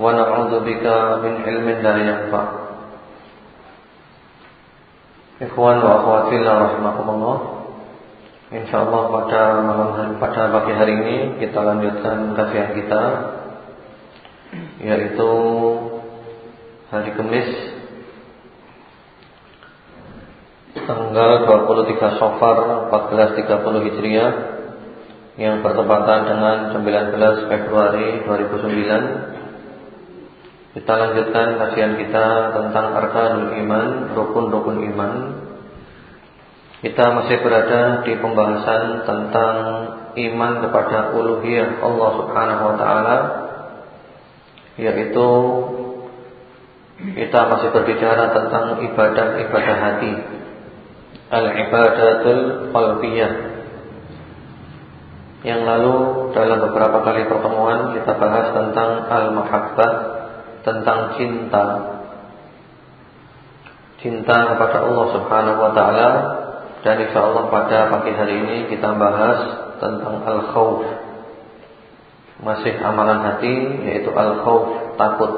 ونعوذ بك من علم لا ينفع Ikhwan wa akhwatillah rahimakumullah InsyaAllah pada malam hari, pada pagi hari ini Kita lanjutkan kajian kita Yaitu Hari Kamis Tanggal 23 Sofar 1430 Hijriah yang bertepatan dengan 19 Februari 2009 kita lanjutkan kajian kita tentang Arkanul Iman, rukun-rukun iman. Kita masih berada di pembahasan tentang iman kepada uluhiyah Allah Subhanahu wa taala yaitu kita masih berbicara tentang ibadah-ibadah hati. Al-ibadatul qalbiyah. Yang lalu dalam beberapa kali pertemuan kita bahas tentang al-mahabbah, tentang cinta. Cinta kepada Allah Subhanahu wa taala dan insyaallah pada pagi hari ini kita bahas tentang al-khauf. Masih amalan hati yaitu al-khauf, takut.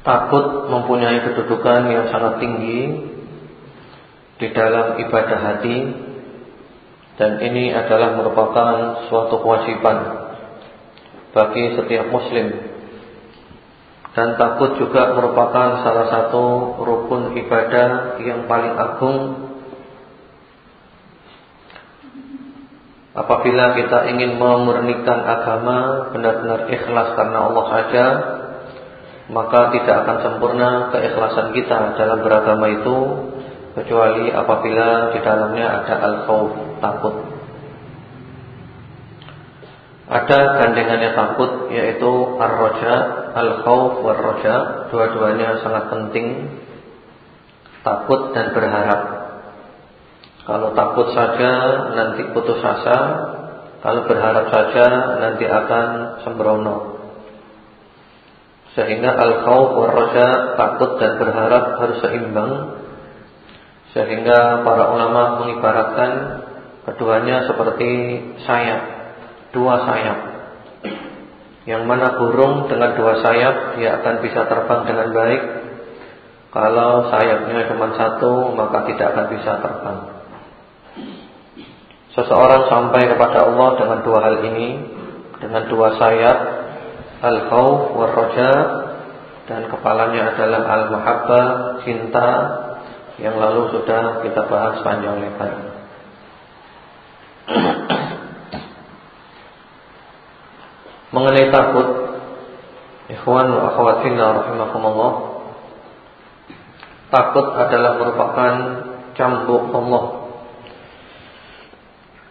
Takut mempunyai kedudukan yang sangat tinggi di dalam ibadah hati dan ini adalah merupakan suatu kewajiban bagi setiap muslim. Dan takut juga merupakan salah satu rukun ibadah yang paling agung. Apabila kita ingin memurnikan agama benar-benar ikhlas karena Allah saja maka tidak akan sempurna keikhlasan kita dalam beragama itu kecuali apabila di dalamnya ada al-khauf, takut. Ada gandengannya takut yaitu ar-raja, al-khauf war-raja, dua-duanya sangat penting. Takut dan berharap. Kalau takut saja nanti putus asa, kalau berharap saja nanti akan sembrono. Sehingga al-khawf wa raja takut dan berharap harus seimbang. Sehingga para ulama mengibaratkan keduanya seperti sayap, dua sayap. Yang mana burung dengan dua sayap dia akan bisa terbang dengan baik. Kalau sayapnya cuma satu maka tidak akan bisa terbang. Seseorang sampai kepada Allah dengan dua hal ini, dengan dua sayap al-khawf war dan kepalanya adalah al-mahabbah, cinta yang lalu sudah kita bahas panjang lebar. Mengenai takut, ikhwan wa akhwat rahimakumullah. Takut adalah merupakan cambuk Allah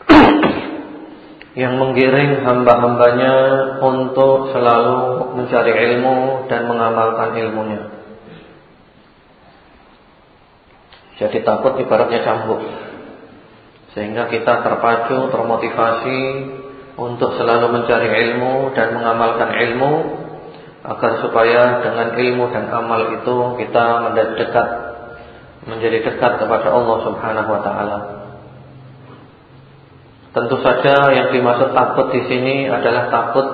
yang menggiring hamba-hambanya untuk selalu mencari ilmu dan mengamalkan ilmunya. Jadi takut ibaratnya cambuk. Sehingga kita terpacu, termotivasi untuk selalu mencari ilmu dan mengamalkan ilmu agar supaya dengan ilmu dan amal itu kita mendekat menjadi dekat kepada Allah Subhanahu wa taala. Tentu saja yang dimaksud takut di sini adalah takut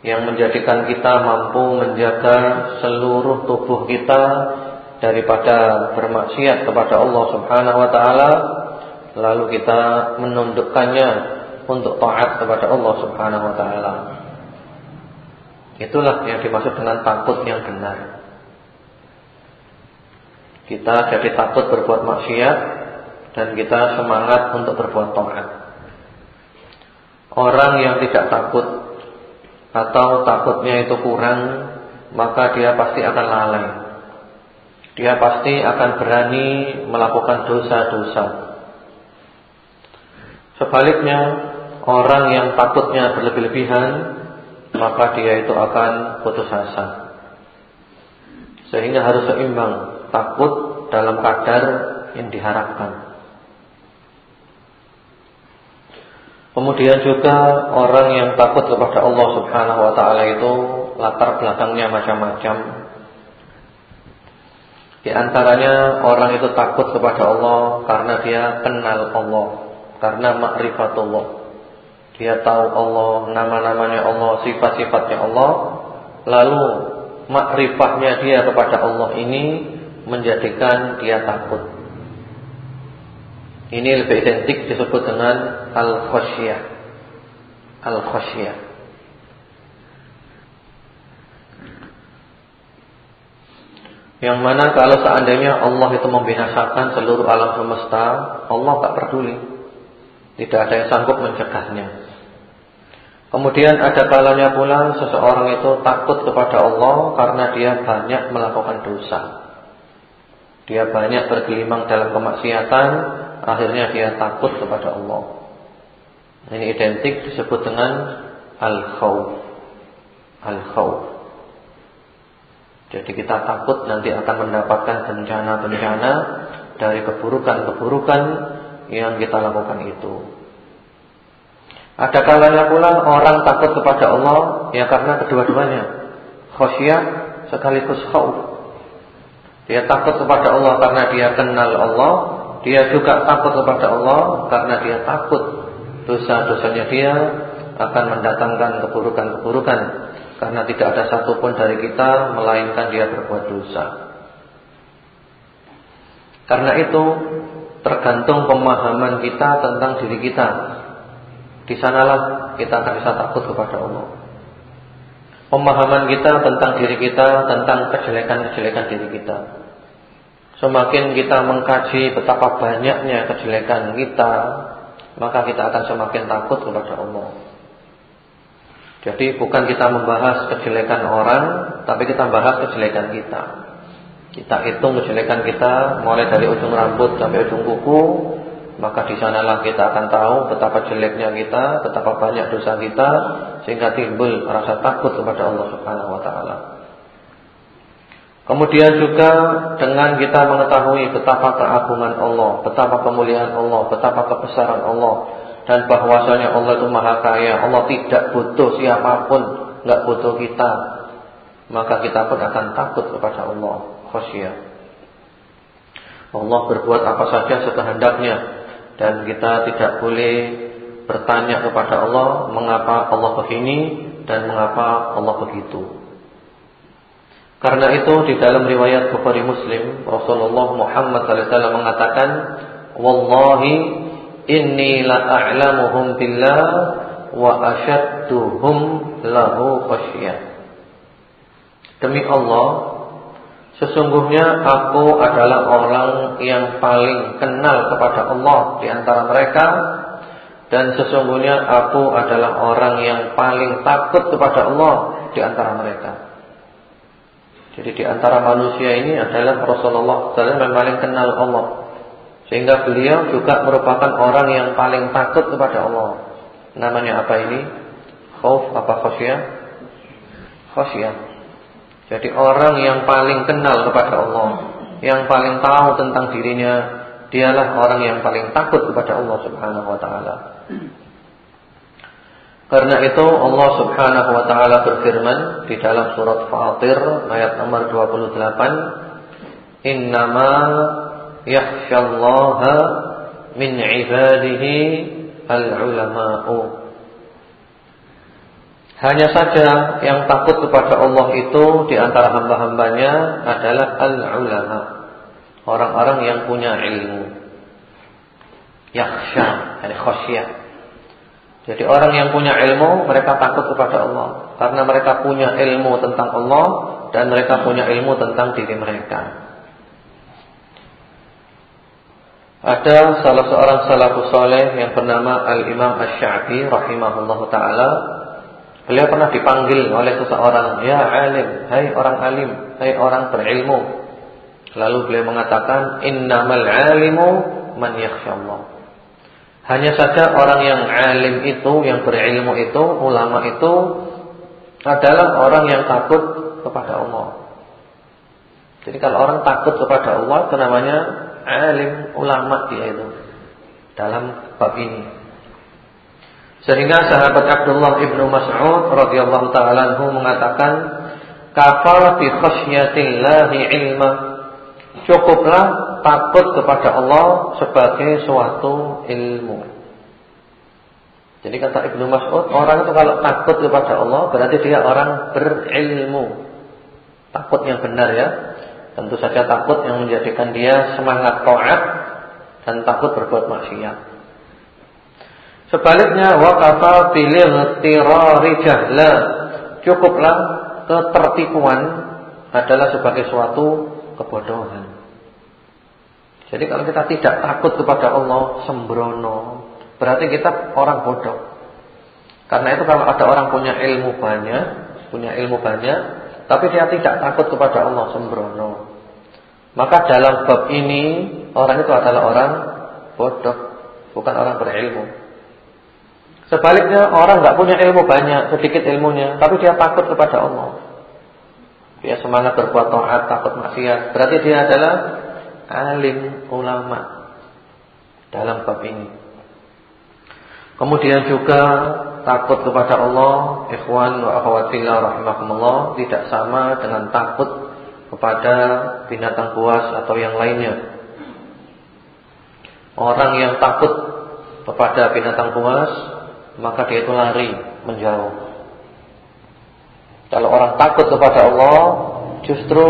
yang menjadikan kita mampu menjaga seluruh tubuh kita daripada bermaksiat kepada Allah Subhanahu wa taala, lalu kita menundukkannya untuk taat kepada Allah Subhanahu wa taala. Itulah yang dimaksud dengan takut yang benar. Kita jadi takut berbuat maksiat dan kita semangat untuk berbuat taat. Orang yang tidak takut atau takutnya itu kurang, maka dia pasti akan lalai. Dia pasti akan berani melakukan dosa-dosa. Sebaliknya, orang yang takutnya berlebih-lebihan maka dia itu akan putus asa. Sehingga harus seimbang, takut dalam kadar yang diharapkan. Kemudian juga orang yang takut kepada Allah Subhanahu wa taala itu latar belakangnya macam-macam. Di antaranya orang itu takut kepada Allah karena dia kenal Allah, karena makrifatullah. Dia tahu Allah, nama-namanya Allah, sifat-sifatnya Allah. Lalu makrifahnya dia kepada Allah ini menjadikan dia takut. Ini lebih identik disebut dengan al-khasyah. Al-khasyah. Yang mana kalau seandainya Allah itu membinasakan seluruh alam semesta, Allah tak peduli. Tidak ada yang sanggup mencegahnya. Kemudian ada kalanya pula seseorang itu takut kepada Allah karena dia banyak melakukan dosa. Dia banyak bergelimang dalam kemaksiatan, akhirnya dia takut kepada Allah. Ini identik disebut dengan al-khawf. Al-khawf. Jadi kita takut nanti akan mendapatkan bencana-bencana dari keburukan-keburukan yang kita lakukan itu. Ada kalanya pula orang takut kepada Allah ya karena kedua-duanya. Khosyah sekaligus khauf. Dia takut kepada Allah karena dia kenal Allah, dia juga takut kepada Allah karena dia takut dosa-dosanya dia akan mendatangkan keburukan-keburukan karena tidak ada satupun dari kita melainkan dia berbuat dosa. Karena itu tergantung pemahaman kita tentang diri kita di sanalah kita akan bisa takut kepada Allah. Pemahaman kita tentang diri kita, tentang kejelekan-kejelekan diri kita. Semakin kita mengkaji betapa banyaknya kejelekan kita, maka kita akan semakin takut kepada Allah. Jadi bukan kita membahas kejelekan orang, tapi kita bahas kejelekan kita. Kita hitung kejelekan kita mulai dari ujung rambut sampai ujung kuku, maka di sanalah kita akan tahu betapa jeleknya kita, betapa banyak dosa kita sehingga timbul rasa takut kepada Allah Subhanahu wa taala. Kemudian juga dengan kita mengetahui betapa keagungan Allah, betapa kemuliaan Allah, betapa kebesaran Allah dan bahwasanya Allah itu Maha Kaya, Allah tidak butuh siapa pun, enggak butuh kita. Maka kita pun akan takut kepada Allah, khasyah. Allah berbuat apa saja sekehendaknya dan kita tidak boleh bertanya kepada Allah mengapa Allah begini dan mengapa Allah begitu. Karena itu di dalam riwayat Bukhari Muslim Rasulullah Muhammad SAW mengatakan, "Wallahi inni la a'lamuhum billah wa ashadduhum lahu khasyah." Demi Allah, Sesungguhnya aku adalah orang yang paling kenal kepada Allah di antara mereka dan sesungguhnya aku adalah orang yang paling takut kepada Allah di antara mereka. Jadi di antara manusia ini adalah Rasulullah SAW yang paling kenal Allah. Sehingga beliau juga merupakan orang yang paling takut kepada Allah. Namanya apa ini? Khauf apa khasyah? Khasyah. Jadi orang yang paling kenal kepada Allah, yang paling tahu tentang dirinya, dialah orang yang paling takut kepada Allah Subhanahu wa taala. Karena itu Allah Subhanahu wa taala berfirman di dalam surat Fatir ayat nomor 28, "Innama yakhsyallaha min 'ibadihi al-ulama'u." Hanya saja yang takut kepada Allah itu di antara hamba-hambanya adalah al-ulama. Orang-orang yang punya ilmu. Yakhsha, yani khasyah. Jadi orang yang punya ilmu mereka takut kepada Allah karena mereka punya ilmu tentang Allah dan mereka punya ilmu tentang diri mereka. Ada salah seorang salafus saleh yang bernama Al-Imam Asy-Sya'bi rahimahullahu taala. Beliau pernah dipanggil oleh seseorang, "Ya alim, hai orang alim, hai orang berilmu." Lalu beliau mengatakan, "Innamal alimu man yakhshallah." Hanya saja orang yang alim itu, yang berilmu itu, ulama itu adalah orang yang takut kepada Allah. Jadi kalau orang takut kepada Allah itu namanya alim ulama dia itu dalam bab ini. Sehingga sahabat Abdullah ibnu Mas'ud radhiyallahu taala mengatakan, "Kafar fi khasyatillahi ilma." Cukuplah takut kepada Allah sebagai suatu ilmu. Jadi kata Ibnu Mas'ud, orang itu kalau takut kepada Allah berarti dia orang berilmu. Takut yang benar ya. Tentu saja takut yang menjadikan dia semangat taat dan takut berbuat maksiat. Sebaliknya waqafa bilil tirari jahla. Cukuplah ketertipuan adalah sebagai suatu kebodohan. Jadi kalau kita tidak takut kepada Allah sembrono, berarti kita orang bodoh. Karena itu kalau ada orang punya ilmu banyak, punya ilmu banyak, tapi dia tidak takut kepada Allah sembrono, maka dalam bab ini orang itu adalah orang bodoh, bukan orang berilmu. Sebaliknya orang nggak punya ilmu banyak, sedikit ilmunya, tapi dia takut kepada Allah. Dia semangat berbuat taat, takut maksiat. Berarti dia adalah alim ulama dalam bab ini. Kemudian juga takut kepada Allah, ikhwan wa akhwat fillah rahimakumullah, tidak sama dengan takut kepada binatang buas atau yang lainnya. Orang yang takut kepada binatang buas, maka dia itu lari menjauh. Kalau orang takut kepada Allah, justru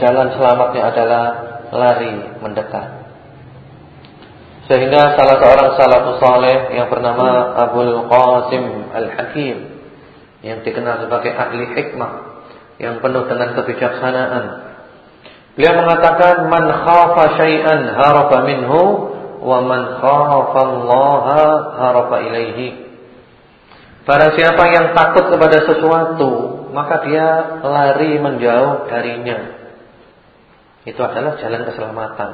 jalan selamatnya adalah lari mendekat. Sehingga salah seorang salafus saleh yang bernama Abdul Qasim Al-Hakim yang dikenal sebagai ahli hikmah yang penuh dengan kebijaksanaan. Beliau mengatakan man khafa syai'an haraba minhu wa man khafa Allah haraba ilaihi. Barang siapa yang takut kepada sesuatu, maka dia lari menjauh darinya. Itu adalah jalan keselamatan.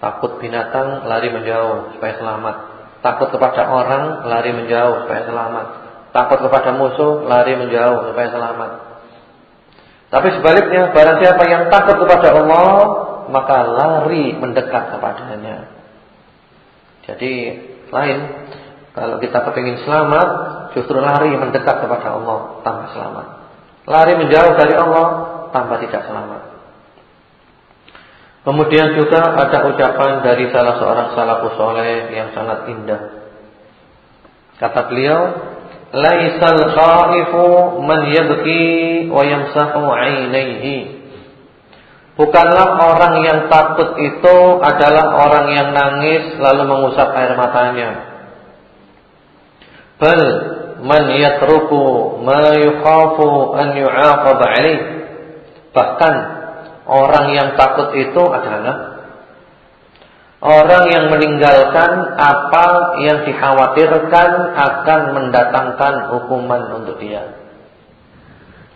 Takut binatang lari menjauh supaya selamat. Takut kepada orang lari menjauh supaya selamat. Takut kepada musuh lari menjauh supaya selamat. Tapi sebaliknya, barang siapa yang takut kepada Allah, maka lari mendekat kepadanya. Jadi lain, kalau kita kepingin selamat, justru lari mendekat kepada Allah tanpa selamat. Lari menjauh dari Allah tanpa tidak selamat. Kemudian juga ada ucapan dari salah seorang salafus soleh yang sangat indah. Kata beliau, laisal khaifu man yabki wa yamsahu 'ainaihi Bukanlah orang yang takut itu adalah orang yang nangis lalu mengusap air matanya. Bal man yatruku ma yukhafu an yu'aqab 'alaih. Bahkan orang yang takut itu adalah Orang yang meninggalkan apa yang dikhawatirkan akan mendatangkan hukuman untuk dia.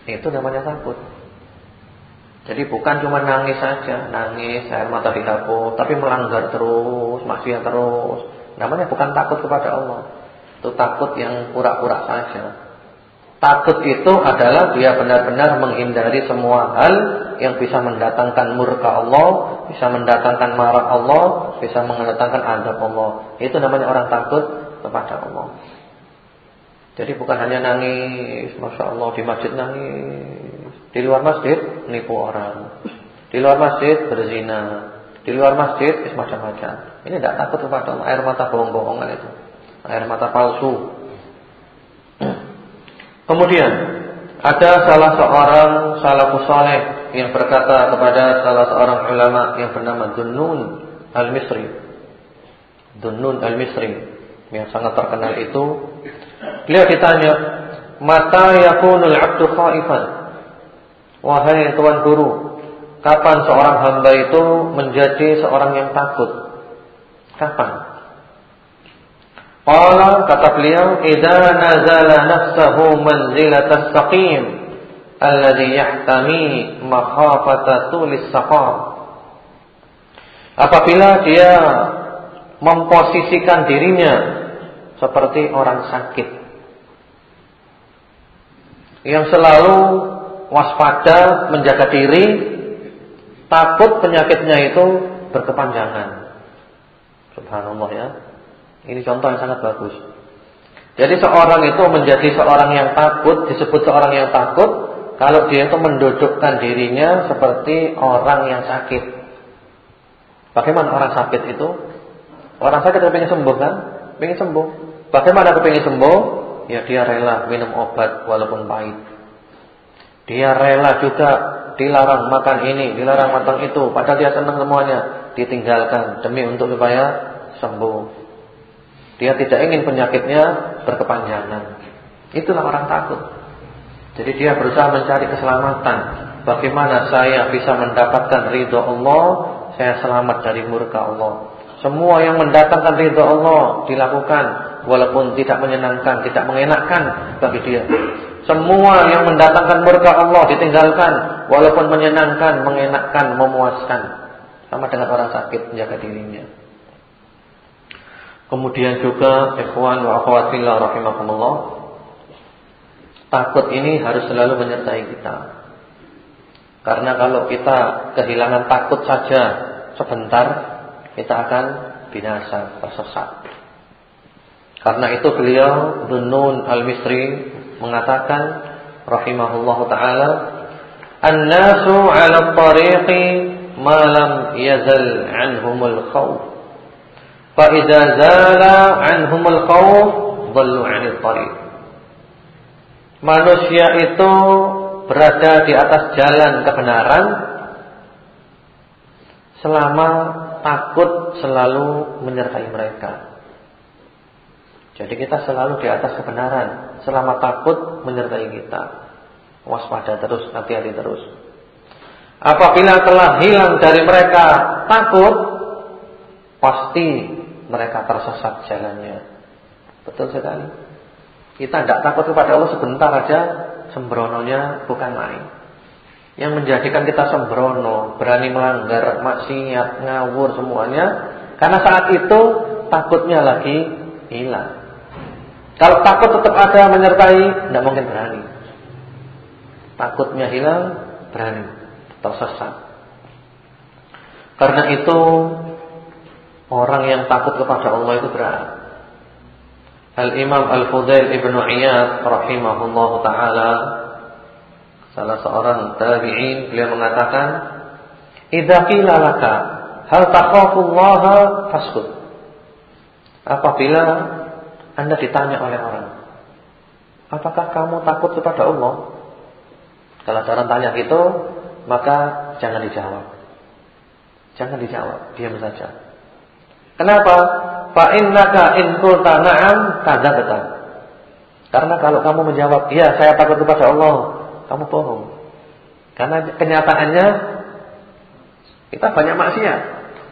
Itu namanya takut. Jadi bukan cuma nangis saja, nangis air mata dihapus, tapi melanggar terus, maksiat terus. Namanya bukan takut kepada Allah. Itu takut yang pura-pura saja. Takut itu adalah dia benar-benar menghindari semua hal yang bisa mendatangkan murka Allah, bisa mendatangkan marah Allah, bisa mendatangkan adab Allah. Itu namanya orang takut kepada Allah. Jadi bukan hanya nangis, masya Allah di masjid nangis, di luar masjid nipu orang, di luar masjid berzina, di luar masjid macam-macam. Ini tidak takut kepada Allah, air mata bohong-bohongan itu, air mata palsu. Kemudian ada salah seorang salafus saleh yang berkata kepada salah seorang ulama yang bernama Dunnun Al-Misri. Dunnun Al-Misri yang sangat terkenal itu beliau ditanya mata yakunul abdu khaifan wahai tuan guru kapan seorang hamba itu menjadi seorang yang takut kapan Qala kata beliau idza nazala nafsahu manzilatas saqim alladhi yahtami makhafata tulis saqam Apabila dia memposisikan dirinya seperti orang sakit yang selalu waspada menjaga diri takut penyakitnya itu berkepanjangan. Subhanallah ya. Ini contoh yang sangat bagus. Jadi seorang itu menjadi seorang yang takut, disebut seorang yang takut kalau dia itu mendudukkan dirinya seperti orang yang sakit. Bagaimana orang sakit itu? Orang sakit pengen sembuh kan? Pengen sembuh. Bagaimana aku pengen sembuh? Ya dia rela minum obat walaupun pahit. Dia rela juga dilarang makan ini, dilarang makan itu, padahal dia senang semuanya, ditinggalkan demi untuk supaya sembuh. Dia tidak ingin penyakitnya berkepanjangan. Itulah orang takut. Jadi dia berusaha mencari keselamatan. Bagaimana saya bisa mendapatkan ridho Allah, saya selamat dari murka Allah. Semua yang mendatangkan ridho Allah dilakukan walaupun tidak menyenangkan, tidak mengenakkan bagi dia. Semua yang mendatangkan murka Allah ditinggalkan walaupun menyenangkan, mengenakkan, memuaskan. Sama dengan orang sakit menjaga dirinya. Kemudian juga ikhwan wa akhwat fillah rahimakumullah. Takut ini harus selalu menyertai kita. Karena kalau kita kehilangan takut saja sebentar kita akan binasa, tersesat. Karena itu beliau Dunun Al-Misri mengatakan rahimahullahu taala, "An-nasu 'ala tariqi ma lam yazal 'anhumul khawf. Fa idza zala 'anhumul khawf, dhallu 'anil tariq." Manusia itu berada di atas jalan kebenaran selama takut selalu menyertai mereka. Jadi kita selalu di atas kebenaran selama takut menyertai kita. Waspada terus, hati-hati terus. Apabila telah hilang dari mereka takut, pasti mereka tersesat jalannya. Betul sekali. Kita tidak takut kepada Allah sebentar aja, sembrononya bukan main yang menjadikan kita sembrono, berani melanggar, maksiat, ngawur semuanya karena saat itu takutnya lagi hilang. Kalau takut tetap ada menyertai, tidak mungkin berani. Takutnya hilang, berani, tersesat. Karena itu orang yang takut kepada Allah itu berat. Al-Imam Al-Fudail Ibnu Iyad rahimahullah taala Salah seorang tabi'in beliau mengatakan, "Idza qila laka hal takhafullaha faskut." Apabila Anda ditanya oleh orang, "Apakah kamu takut kepada Allah?" Kalau orang tanya gitu, maka jangan dijawab. Jangan dijawab, diam saja. Kenapa? Fa innaka in qulta na'am kadzabta. Karena kalau kamu menjawab, "Iya, saya takut kepada Allah." kamu bohong. Karena kenyataannya kita banyak maksiat.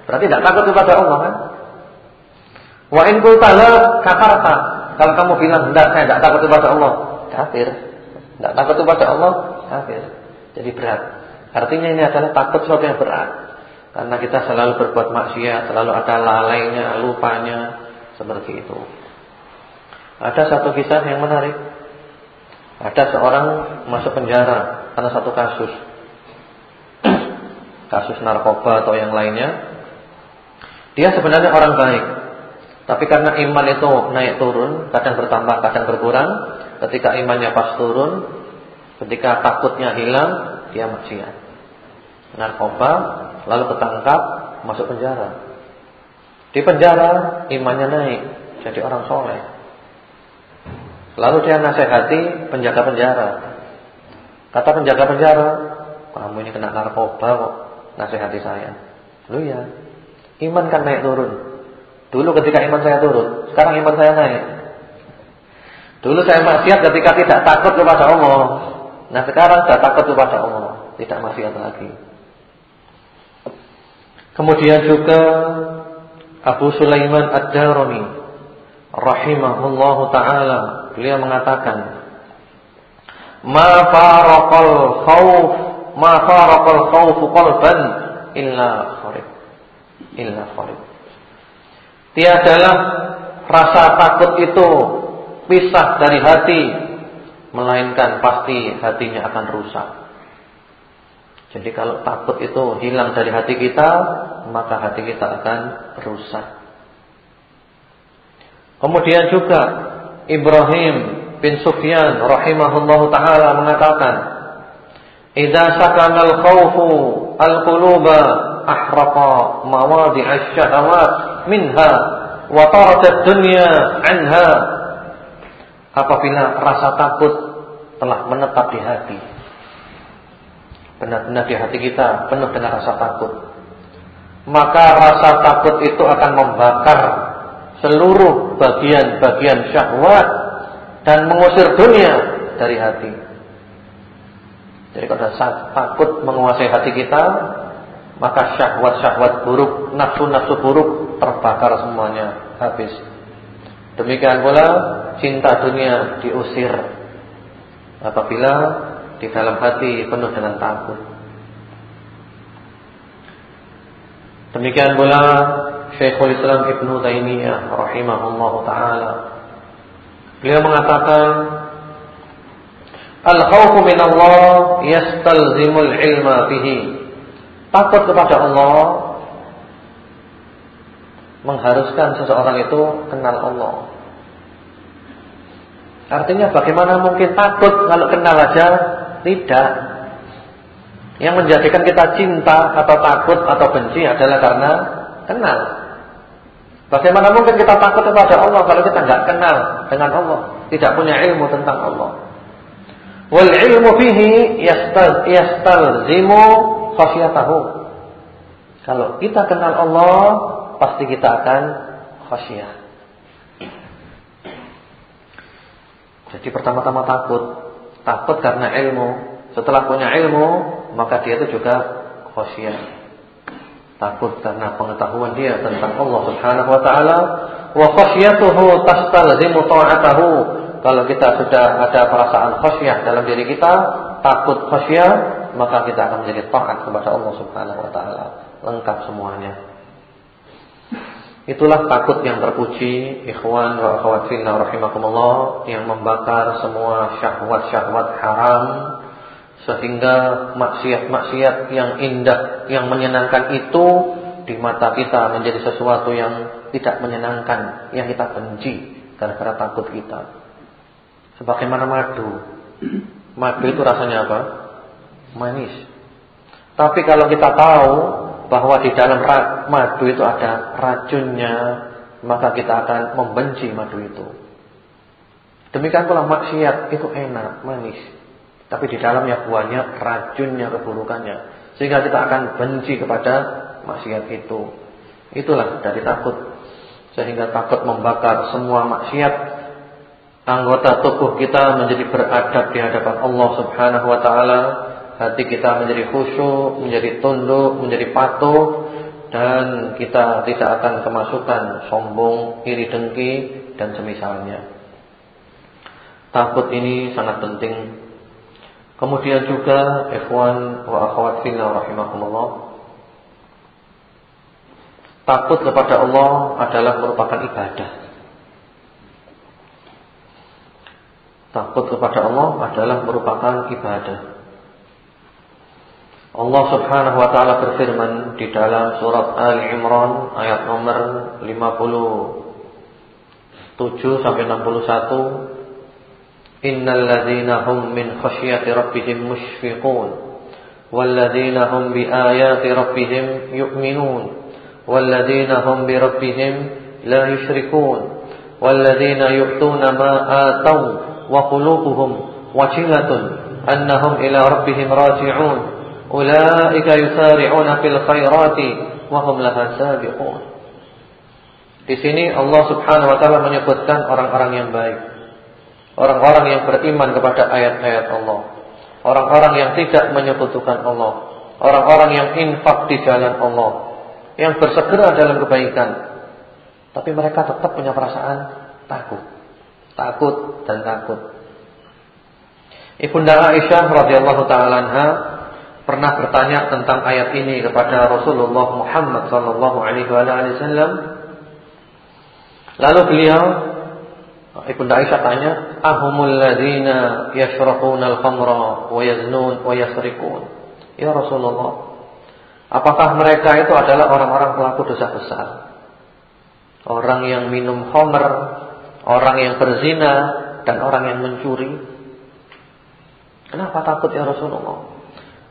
Berarti tidak takut kepada Allah kan? Wa in qulta kafarta. Kalau kamu bilang tidak saya tidak takut kepada Allah, kafir. Tidak takut kepada Allah, kafir. Jadi berat. Artinya ini adalah takut sesuatu yang berat. Karena kita selalu berbuat maksiat, selalu ada lalainya, lupanya, seperti itu. Ada satu kisah yang menarik. Ada seorang masuk penjara karena satu kasus. kasus narkoba atau yang lainnya. Dia sebenarnya orang baik. Tapi karena iman itu naik turun, kadang bertambah, kadang berkurang. Ketika imannya pas turun, ketika takutnya hilang, dia maksiat. Narkoba, lalu ketangkap, masuk penjara. Di penjara imannya naik, jadi orang soleh. Lalu dia nasihati penjaga penjara. Kata penjaga penjara, kamu ini kena narkoba kok, nasihati saya. Lu ya, iman kan naik turun. Dulu ketika iman saya turun, sekarang iman saya naik. Dulu saya maksiat ketika tidak takut kepada Allah. Nah sekarang sudah takut kepada Allah, tidak maksiat lagi. Kemudian juga Abu Sulaiman Ad-Darani rahimahullahu taala. Beliau mengatakan ma faraqal khauf ma faraqal khauf qalban illa kharib illa kharib. Tiadalah rasa takut itu pisah dari hati melainkan pasti hatinya akan rusak jadi kalau takut itu hilang dari hati kita maka hati kita akan rusak kemudian juga Ibrahim bin Sufyan rahimahullahu taala mengatakan, "Idza sakana al-khawfu al-quluba ahraqa mawadi' asy-syahawat minha wa taradat dunya anha." Apabila rasa takut telah menetap di hati. Benar-benar di hati kita penuh dengan rasa takut. Maka rasa takut itu akan membakar seluruh bagian-bagian syahwat dan mengusir dunia dari hati. Jadi kalau takut menguasai hati kita, maka syahwat-syahwat buruk, nafsu-nafsu buruk terbakar semuanya, habis. Demikian pula cinta dunia diusir apabila di dalam hati penuh dengan takut. Demikian pula Syekhul Islam Ibnu Taimiyah rahimahullahu taala Beliau mengatakan Al-khawfu min Allah yastalzimul ilma bihi. Takut kepada Allah mengharuskan seseorang itu kenal Allah. Artinya bagaimana mungkin takut kalau kenal aja tidak. Yang menjadikan kita cinta atau takut atau benci adalah karena kenal. Bagaimana mungkin kita takut kepada Allah kalau kita nggak kenal dengan Allah, tidak punya ilmu tentang Allah. Wal ilmu fihi yastalzimu khasyatahu. Kalau kita kenal Allah, pasti kita akan khasyah. Jadi pertama-tama takut, takut karena ilmu. Setelah punya ilmu, maka dia itu juga khasyah takut karena pengetahuan dia tentang Allah Subhanahu wa taala. Wa khasyatuhu tastalzimu ta'atahu. Kalau kita sudah ada perasaan khasyah dalam diri kita takut khasyah maka kita akan menjadi taat kepada Allah Subhanahu wa taala. Lengkap semuanya Itulah takut yang terpuji ikhwan wa akhwat fillah rahimakumullah yang membakar semua syahwat-syahwat haram sehingga maksiat-maksiat yang indah, yang menyenangkan itu di mata kita menjadi sesuatu yang tidak menyenangkan, yang kita benci gara-gara takut kita. Sebagaimana madu. Madu itu rasanya apa? Manis. Tapi kalau kita tahu bahwa di dalam madu itu ada racunnya, maka kita akan membenci madu itu. Demikian pula maksiat itu enak, manis. Tapi di dalamnya buahnya racunnya keburukannya. Sehingga kita akan benci kepada maksiat itu. Itulah dari takut. Sehingga takut membakar semua maksiat. Anggota tubuh kita menjadi beradab di hadapan Allah Subhanahu wa taala. Hati kita menjadi khusyuk, menjadi tunduk, menjadi patuh dan kita tidak akan kemasukan sombong, iri dengki dan semisalnya. Takut ini sangat penting Kemudian juga ikhwan wa akhwat fillah rahimakumullah. Takut kepada Allah adalah merupakan ibadah. Takut kepada Allah adalah merupakan ibadah. Allah Subhanahu wa taala berfirman di dalam surat Ali Imran ayat nomor 57 sampai 61 Innal ladzina hum min khasyati rabbihim mushfiqun walladzina hum biayati rabbihim yu'minun walladzina hum bi rabbihim la yusyrikun walladzina yu'tuna ma ataw wa qulubuhum wajilatun annahum ila rabbihim raji'un ulaika yusari'una fil khairati wa hum laha sabiqun Di sini Allah Subhanahu wa taala menyebutkan orang-orang yang baik. Orang-orang yang beriman kepada ayat-ayat Allah. Orang-orang yang tidak menyekutukan Allah. Orang-orang yang infak di jalan Allah. Yang bersegera dalam kebaikan. Tapi mereka tetap punya perasaan takut. Takut dan takut. Ibunda Aisyah radhiyallahu taala pernah bertanya tentang ayat ini kepada Rasulullah Muhammad sallallahu alaihi wasallam. Lalu beliau Ibunda Aisyah tanya, "Ahumul ladzina yashrabuna al-khamra wa yaznun wa yasrikun?" Ya Rasulullah, apakah mereka itu adalah orang-orang pelaku dosa besar? Orang yang minum khamr, orang yang berzina dan orang yang mencuri? Kenapa takut ya Rasulullah?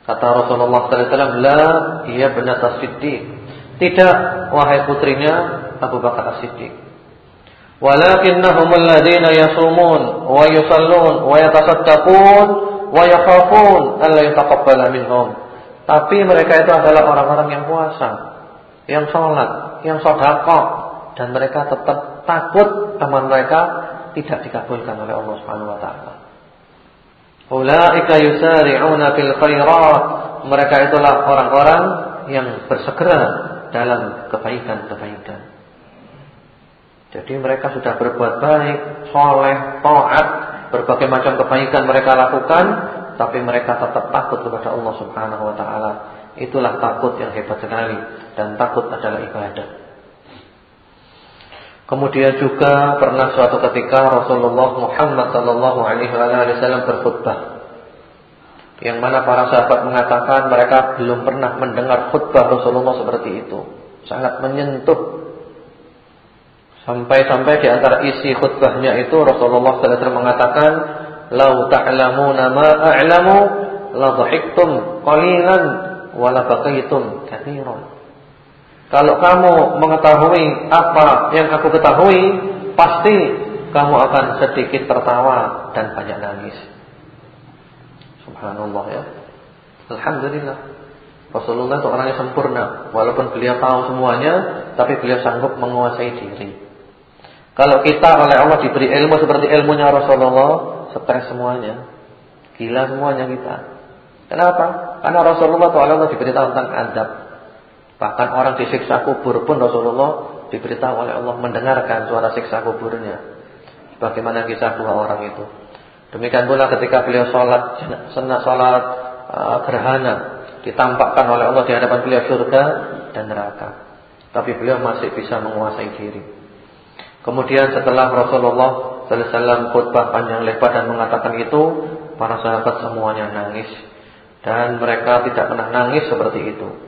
Kata Rasulullah wasallam, "La iya benar Siddiq." Tidak, wahai putrinya Abu Bakar As-Siddiq. Walakinnahum alladziina yasumun wa yusallun wa yatasaddaqun wa yakhafun alla yataqabbala minhum. Tapi mereka itu adalah orang-orang yang puasa, yang sholat, yang sedekah dan mereka tetap takut amal mereka tidak dikabulkan oleh Allah Subhanahu wa taala. Ulaika yusari'una fil khairat. Mereka itulah orang-orang yang bersegera dalam kebaikan-kebaikan. Jadi mereka sudah berbuat baik, soleh, taat, berbagai macam kebaikan mereka lakukan, tapi mereka tetap takut kepada Allah Subhanahu wa taala. Itulah takut yang hebat sekali dan takut adalah ibadah. Kemudian juga pernah suatu ketika Rasulullah Muhammad sallallahu alaihi wasallam berkhutbah. Yang mana para sahabat mengatakan mereka belum pernah mendengar khutbah Rasulullah seperti itu. Sangat menyentuh. Sampai-sampai di antara isi khutbahnya itu Rasulullah sallallahu alaihi mengatakan, "Lau ta'lamuna ma a'lamu la dhahiktum qalilan wa la baqaitum katsiran." Kalau kamu mengetahui apa yang aku ketahui, pasti kamu akan sedikit tertawa dan banyak nangis. Subhanallah ya. Alhamdulillah. Rasulullah itu orangnya sempurna. Walaupun beliau tahu semuanya, tapi beliau sanggup menguasai diri. Kalau kita oleh Allah diberi ilmu seperti ilmunya Rasulullah, stres semuanya. Gila semuanya kita. Kenapa? Karena Rasulullah itu Allah diberitahu tentang adab. Bahkan orang disiksa kubur pun Rasulullah diberitahu oleh Allah mendengarkan suara siksa kuburnya. Bagaimana kisah dua orang itu. Demikian pula ketika beliau sholat senat sholat uh, gerhana ditampakkan oleh Allah di hadapan beliau surga dan neraka. Tapi beliau masih bisa menguasai diri. Kemudian setelah Rasulullah sallallahu khutbah panjang lebar dan mengatakan itu, para sahabat semuanya nangis dan mereka tidak pernah nangis seperti itu.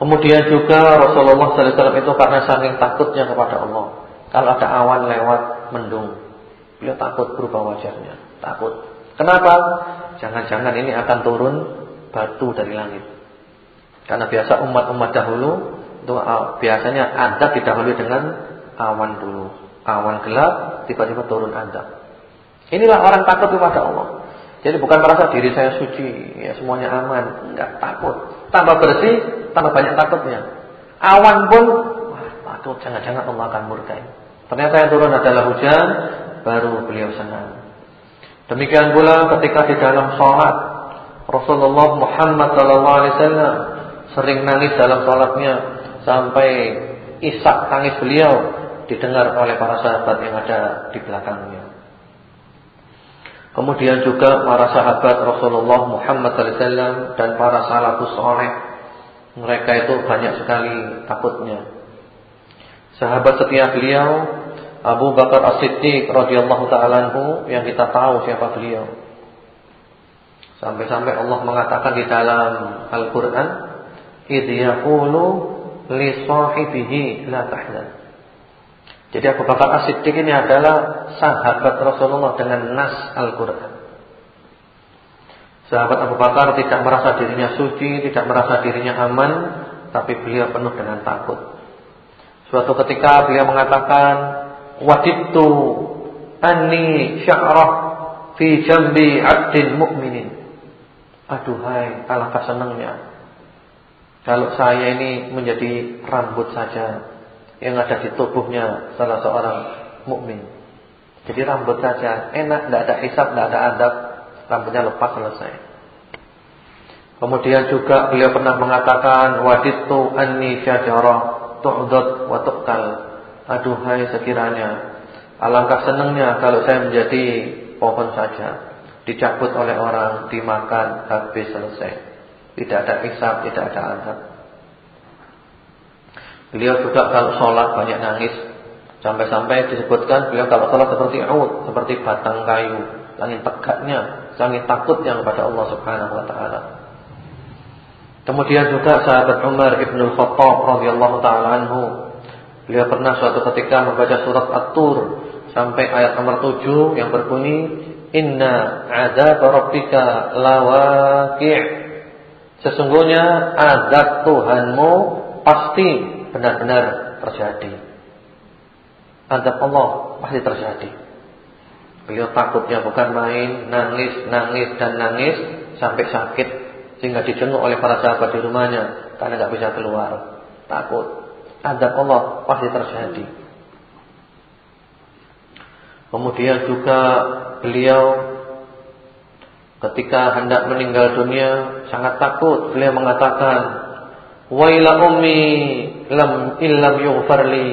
Kemudian juga Rasulullah SAW itu karena saking takutnya kepada Allah. Kalau ada awan lewat mendung, beliau takut berubah wajahnya, takut. Kenapa? Jangan-jangan ini akan turun batu dari langit. Karena biasa umat-umat dahulu itu ah, biasanya ada didahului dengan awan dulu. Awan gelap tiba-tiba turun adab. Inilah orang takut kepada Allah. Jadi bukan merasa diri saya suci, ya semuanya aman, enggak takut. Tambah bersih, tambah banyak takutnya. Awan pun wah, takut jangan-jangan Allah akan murkai. Ternyata yang turun adalah hujan, baru beliau senang. Demikian pula ketika di dalam sholat Rasulullah Muhammad SAW sering nangis dalam sholatnya sampai isak tangis beliau didengar oleh para sahabat yang ada di belakangnya. Kemudian juga para sahabat Rasulullah Muhammad SAW dan para salafus soleh, mereka itu banyak sekali takutnya. Sahabat setia beliau Abu Bakar As-Siddiq radhiyallahu taala yang kita tahu siapa beliau. Sampai-sampai Allah mengatakan di dalam Al-Qur'an, "Idz li sahibihi la tahzan." Jadi Abu Bakar As-Siddiq ini adalah sahabat Rasulullah dengan nas Al-Quran. Sahabat Abu Bakar tidak merasa dirinya suci, tidak merasa dirinya aman, tapi beliau penuh dengan takut. Suatu ketika beliau mengatakan, "Wadittu anni sya'rah fi jambi 'abdin mu'minin." Aduhai, alangkah senangnya kalau saya ini menjadi rambut saja yang ada di tubuhnya salah seorang mukmin. Jadi rambut saja enak, tidak ada hisab, tidak ada adab, rambutnya lepas selesai. Kemudian juga beliau pernah mengatakan waditu anni syajarah tu'dad wa tuqtal. Aduhai sekiranya alangkah senangnya kalau saya menjadi pohon saja, dicabut oleh orang, dimakan, habis selesai. Tidak ada hisab, tidak ada adab. Beliau juga kalau sholat banyak nangis Sampai-sampai disebutkan beliau kalau sholat seperti ud Seperti batang kayu Langit tegaknya, langit takutnya kepada Allah subhanahu wa ta'ala Kemudian juga sahabat Umar ibn al-Khattab radhiyallahu taala anhu, beliau pernah suatu ketika membaca surat At-Tur sampai ayat nomor 7 yang berbunyi Inna azab rabbika lawaqi' Sesungguhnya azab Tuhanmu pasti benar-benar terjadi. Adab Allah pasti terjadi. Beliau takutnya bukan main, nangis, nangis dan nangis sampai sakit sehingga dijenguk oleh para sahabat di rumahnya karena nggak bisa keluar. Takut. Adab Allah pasti terjadi. Kemudian juga beliau ketika hendak meninggal dunia sangat takut. Beliau mengatakan, Waila ummi lam illam yughfarli.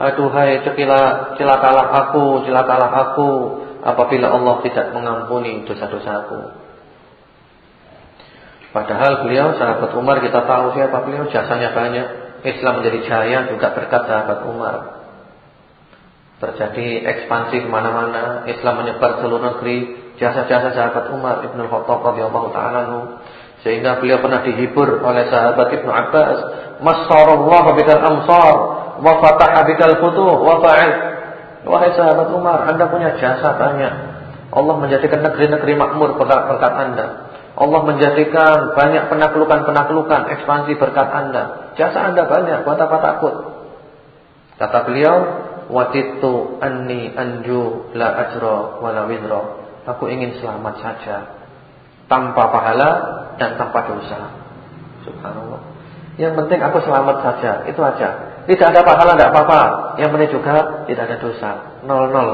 Aduhai celakalah celakalah aku, celakalah aku apabila Allah tidak mengampuni dosa-dosaku. Padahal beliau sahabat Umar kita tahu siapa beliau jasanya banyak. Islam menjadi jaya juga berkat sahabat Umar. Terjadi ekspansi ke mana-mana, Islam menyebar seluruh negeri, jasa-jasa sahabat Umar Ibnu Khattab radhiyallahu taala sehingga beliau pernah dihibur oleh sahabat Ibnu Abbas, "Massarallahu bikal amsar wa fataha bikal futuh wa fa'al." Wahai sahabat Umar, Anda punya jasa banyak. Allah menjadikan negeri-negeri makmur berkat Anda. Allah menjadikan banyak penaklukan-penaklukan, ekspansi berkat Anda. Jasa Anda banyak, buat apa takut? Kata beliau, "Waditu anni anju la ajra wa la Aku ingin selamat saja tanpa pahala dan tanpa dosa. Subhanallah. Yang penting aku selamat saja, itu aja. Tidak ada pahala tidak apa-apa. Yang penting juga tidak ada dosa. Nol nol.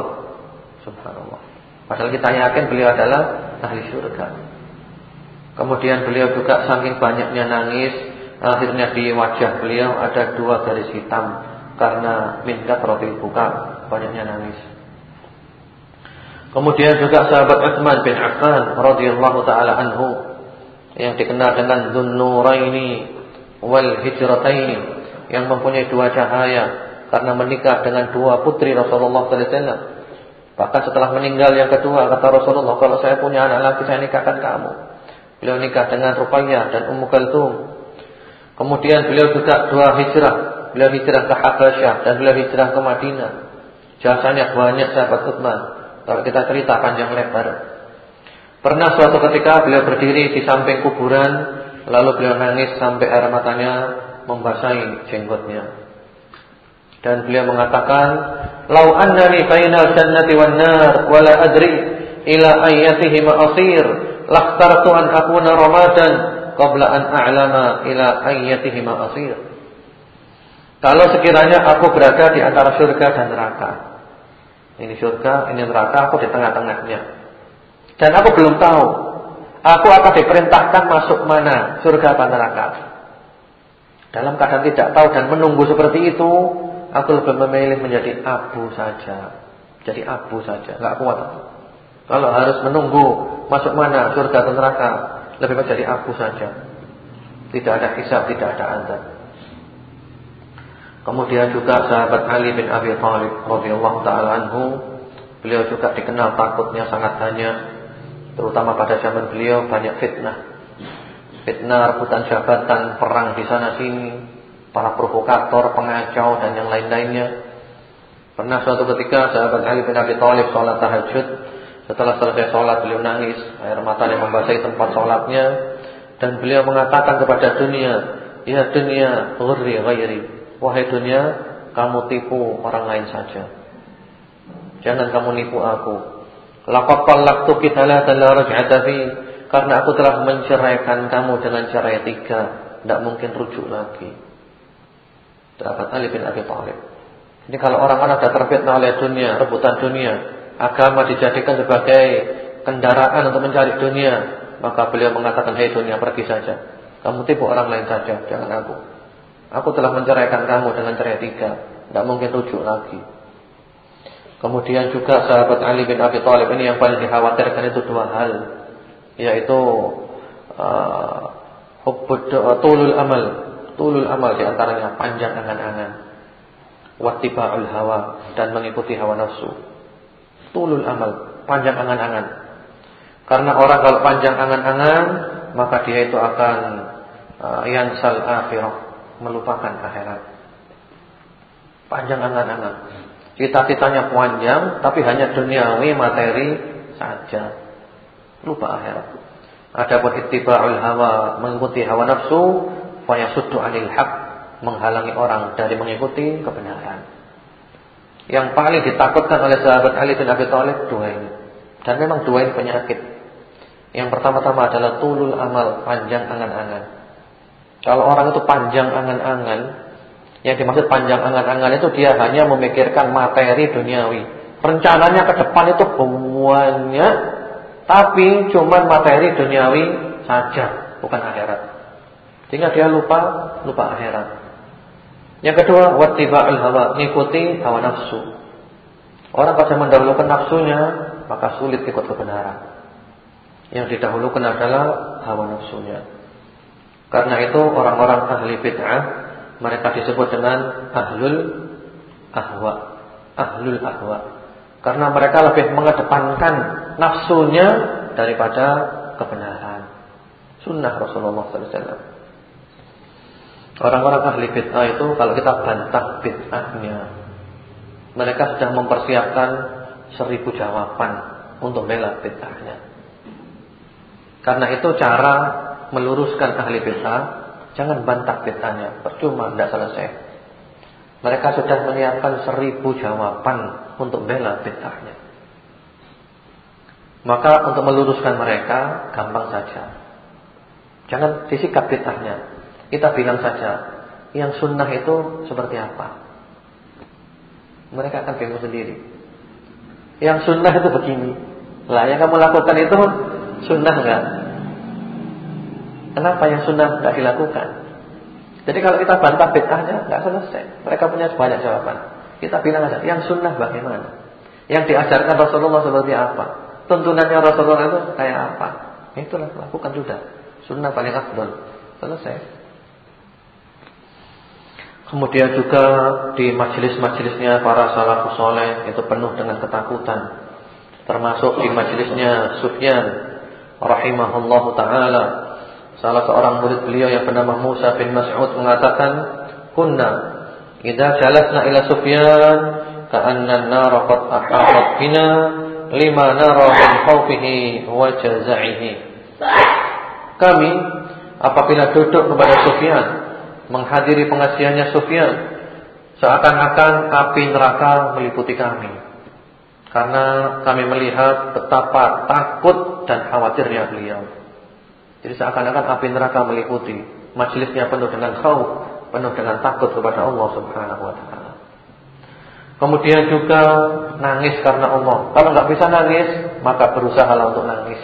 Subhanallah. Padahal kita yakin beliau adalah ahli surga. Kemudian beliau juga saking banyaknya nangis, akhirnya di wajah beliau ada dua garis hitam karena minta roti buka, banyaknya nangis. Kemudian juga sahabat Utsman bin Affan radhiyallahu taala anhu yang dikenal dengan Dzunnuraini wal Hijrataini yang mempunyai dua cahaya karena menikah dengan dua putri Rasulullah sallallahu alaihi wasallam. Bahkan setelah meninggal yang kedua kata Rasulullah, kalau saya punya anak laki saya nikahkan kamu. Beliau nikah dengan Ruqayyah dan Ummu Kalthum. Kemudian beliau juga dua hijrah. Beliau hijrah ke Habasyah dan beliau hijrah ke Madinah. Jasanya banyak sahabat Utsman. Kalau kita cerita panjang lebar. Pernah suatu ketika beliau berdiri di samping kuburan, lalu beliau nangis sampai air matanya membasahi jenggotnya. Dan beliau mengatakan, "Lau annani bainal jannati wan nar wa la adri ila ayyatihi ma asir, lakhtartu an akuna ramadan qabla an a'lama ila ayyatihi ma asir." Kalau sekiranya aku berada di antara surga dan neraka, ini surga, ini neraka, aku di tengah-tengahnya. Dan aku belum tahu aku akan diperintahkan masuk mana, surga atau neraka. Dalam keadaan tidak tahu dan menunggu seperti itu, aku lebih memilih menjadi abu saja. Jadi abu saja, nggak kuat. Kalau harus menunggu masuk mana, surga atau neraka, lebih menjadi abu saja. Tidak ada hisab, tidak ada azab. Kemudian juga sahabat Ali bin Abi Thalib radhiyallahu taala anhu, beliau juga dikenal takutnya sangat banyak, terutama pada zaman beliau banyak fitnah. Fitnah rebutan jabatan, perang di sana sini, para provokator, pengacau dan yang lain-lainnya. Pernah suatu ketika sahabat Ali bin Abi Thalib salat tahajud, setelah selesai salat beliau nangis, air matanya membasahi tempat salatnya dan beliau mengatakan kepada dunia, "Ya dunia, ghurri ghairi." Wahai dunia, kamu tipu orang lain saja. Jangan kamu nipu aku. Laqad talaqtuki thalathan la raj'ata fi. Karena aku telah menceraikan kamu dengan cerai tiga, tidak mungkin rujuk lagi. Sahabat Ali bin Abi Thalib. Ini kalau orang-orang sudah terfitnah oleh dunia, rebutan dunia, agama dijadikan sebagai kendaraan untuk mencari dunia, maka beliau mengatakan, "Hei dunia, pergi saja. Kamu tipu orang lain saja, jangan aku. Aku telah menceraikan kamu dengan cerai tiga, tidak mungkin rujuk lagi." Kemudian juga sahabat Ali bin Abi Thalib ini yang paling dikhawatirkan itu dua hal, yaitu uh, tulul amal, tulul amal di antaranya panjang angan-angan, wattiba'ul hawa dan mengikuti hawa nafsu. Tulul amal, panjang angan-angan. Karena orang kalau panjang angan-angan, maka dia itu akan uh, yansal akhirah, melupakan akhirat. Panjang angan-angan. Cita-citanya panjang tapi hanya duniawi materi saja. Lupa akhirat. Adapun ittiba'ul hawa, mengikuti hawa nafsu, fayasuddu 'anil haq, menghalangi orang dari mengikuti kebenaran. Yang paling ditakutkan oleh sahabat Ali bin Abi Thalib dua ini. Dan memang dua ini penyakit. Yang pertama-tama adalah tulul amal, panjang angan-angan. Kalau orang itu panjang angan-angan, yang dimaksud panjang angan-angan itu dia hanya memikirkan materi duniawi. Rencananya ke depan itu banyak, tapi cuma materi duniawi saja, bukan akhirat. Sehingga dia lupa lupa akhirat. Yang kedua, wattiba'ul hawa, mengikuti hawa nafsu. Orang kalau mendahulukan nafsunya, maka sulit ikut kebenaran. Yang didahulukan adalah hawa nafsunya. Karena itu orang-orang ahli bid'ah mereka disebut dengan ahlul ahwa, ahlul ahwa. Karena mereka lebih mengedepankan nafsunya daripada kebenaran. Sunnah Rasulullah SAW. Orang-orang ahli bid'ah itu kalau kita bantah bid'ahnya, mereka sudah mempersiapkan seribu jawaban untuk bela bid'ahnya. Karena itu cara meluruskan ahli bid'ah Jangan bantah fitnahnya, percuma tidak selesai. Mereka sudah menyiapkan seribu jawaban untuk bela fitnahnya. Maka untuk meluruskan mereka gampang saja. Jangan disikap fitnahnya. Kita bilang saja, yang sunnah itu seperti apa? Mereka akan bingung sendiri. Yang sunnah itu begini. Lah yang kamu lakukan itu sunnah enggak? Kenapa yang sunnah tidak dilakukan? Jadi kalau kita bantah bid'ahnya nggak selesai. Mereka punya banyak jawaban. Kita bilang aja, yang sunnah bagaimana? Yang diajarkan Rasulullah seperti apa? Tuntunannya Rasulullah itu kayak apa? Itulah lakukan sudah. Sunnah paling afdal. Selesai. Kemudian juga di majelis-majelisnya para salafus soleh itu penuh dengan ketakutan. Termasuk di majelisnya Sufyan rahimahullahu taala Salah seorang murid beliau yang bernama Musa bin Mas'ud mengatakan, "Kunna idza jalasna ila Sufyan ka'anna an-nara qad ahatat bina lima nara min khawfihi wa jaza'ihi." Kami apabila duduk kepada Sufyan, menghadiri pengasihannya Sufyan, seakan-akan api neraka meliputi kami. Karena kami melihat betapa takut dan khawatirnya beliau. Jadi seakan-akan api neraka meliputi. Majelisnya penuh dengan khauf, penuh dengan takut kepada Allah Subhanahu wa taala. Kemudian juga nangis karena Allah. Kalau nggak bisa nangis, maka berusaha untuk nangis.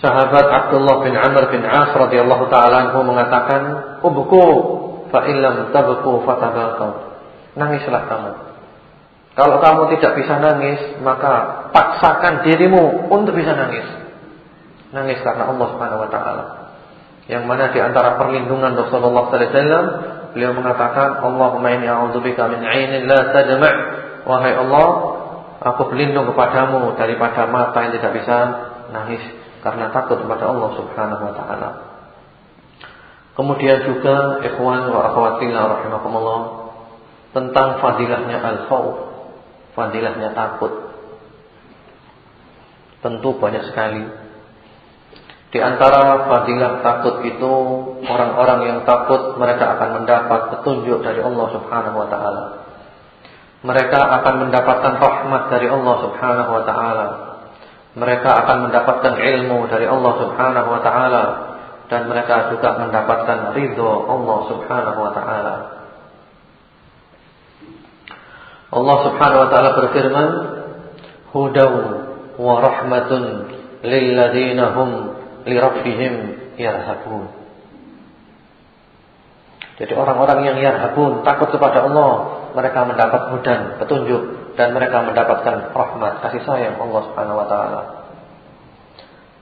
Sahabat Abdullah bin Amr bin As radhiyallahu taala anhu mengatakan, "Ubku fa illam tabku fatabaqu." Nangislah kamu. Kalau kamu tidak bisa nangis, maka paksakan dirimu untuk bisa nangis nangis karena Allah Subhanahu wa taala. Yang mana di antara perlindungan Rasulullah sallallahu alaihi wasallam beliau mengatakan Allahumma inni a'udzubika min 'ainin la tadma' wahai Allah aku berlindung kepadamu daripada mata yang tidak bisa nangis karena takut kepada Allah Subhanahu wa taala. Kemudian juga ikhwan wa akhwatillah rahimakumullah tentang fadilahnya al-khauf, fadilahnya takut. Tentu banyak sekali di antara fadilah takut itu orang-orang yang takut mereka akan mendapat petunjuk dari Allah Subhanahu wa taala. Mereka akan mendapatkan rahmat dari Allah Subhanahu wa taala. Mereka akan mendapatkan ilmu dari Allah Subhanahu wa taala. dan mereka juga mendapatkan ridho Allah Subhanahu wa taala. Allah Subhanahu wa taala berfirman, "Hudaw wa rahmatun lil li rabbihim yarhabun." Jadi orang-orang yang yarhabun, takut kepada Allah, mereka mendapat hudan, petunjuk dan mereka mendapatkan rahmat, kasih sayang Allah Subhanahu wa taala.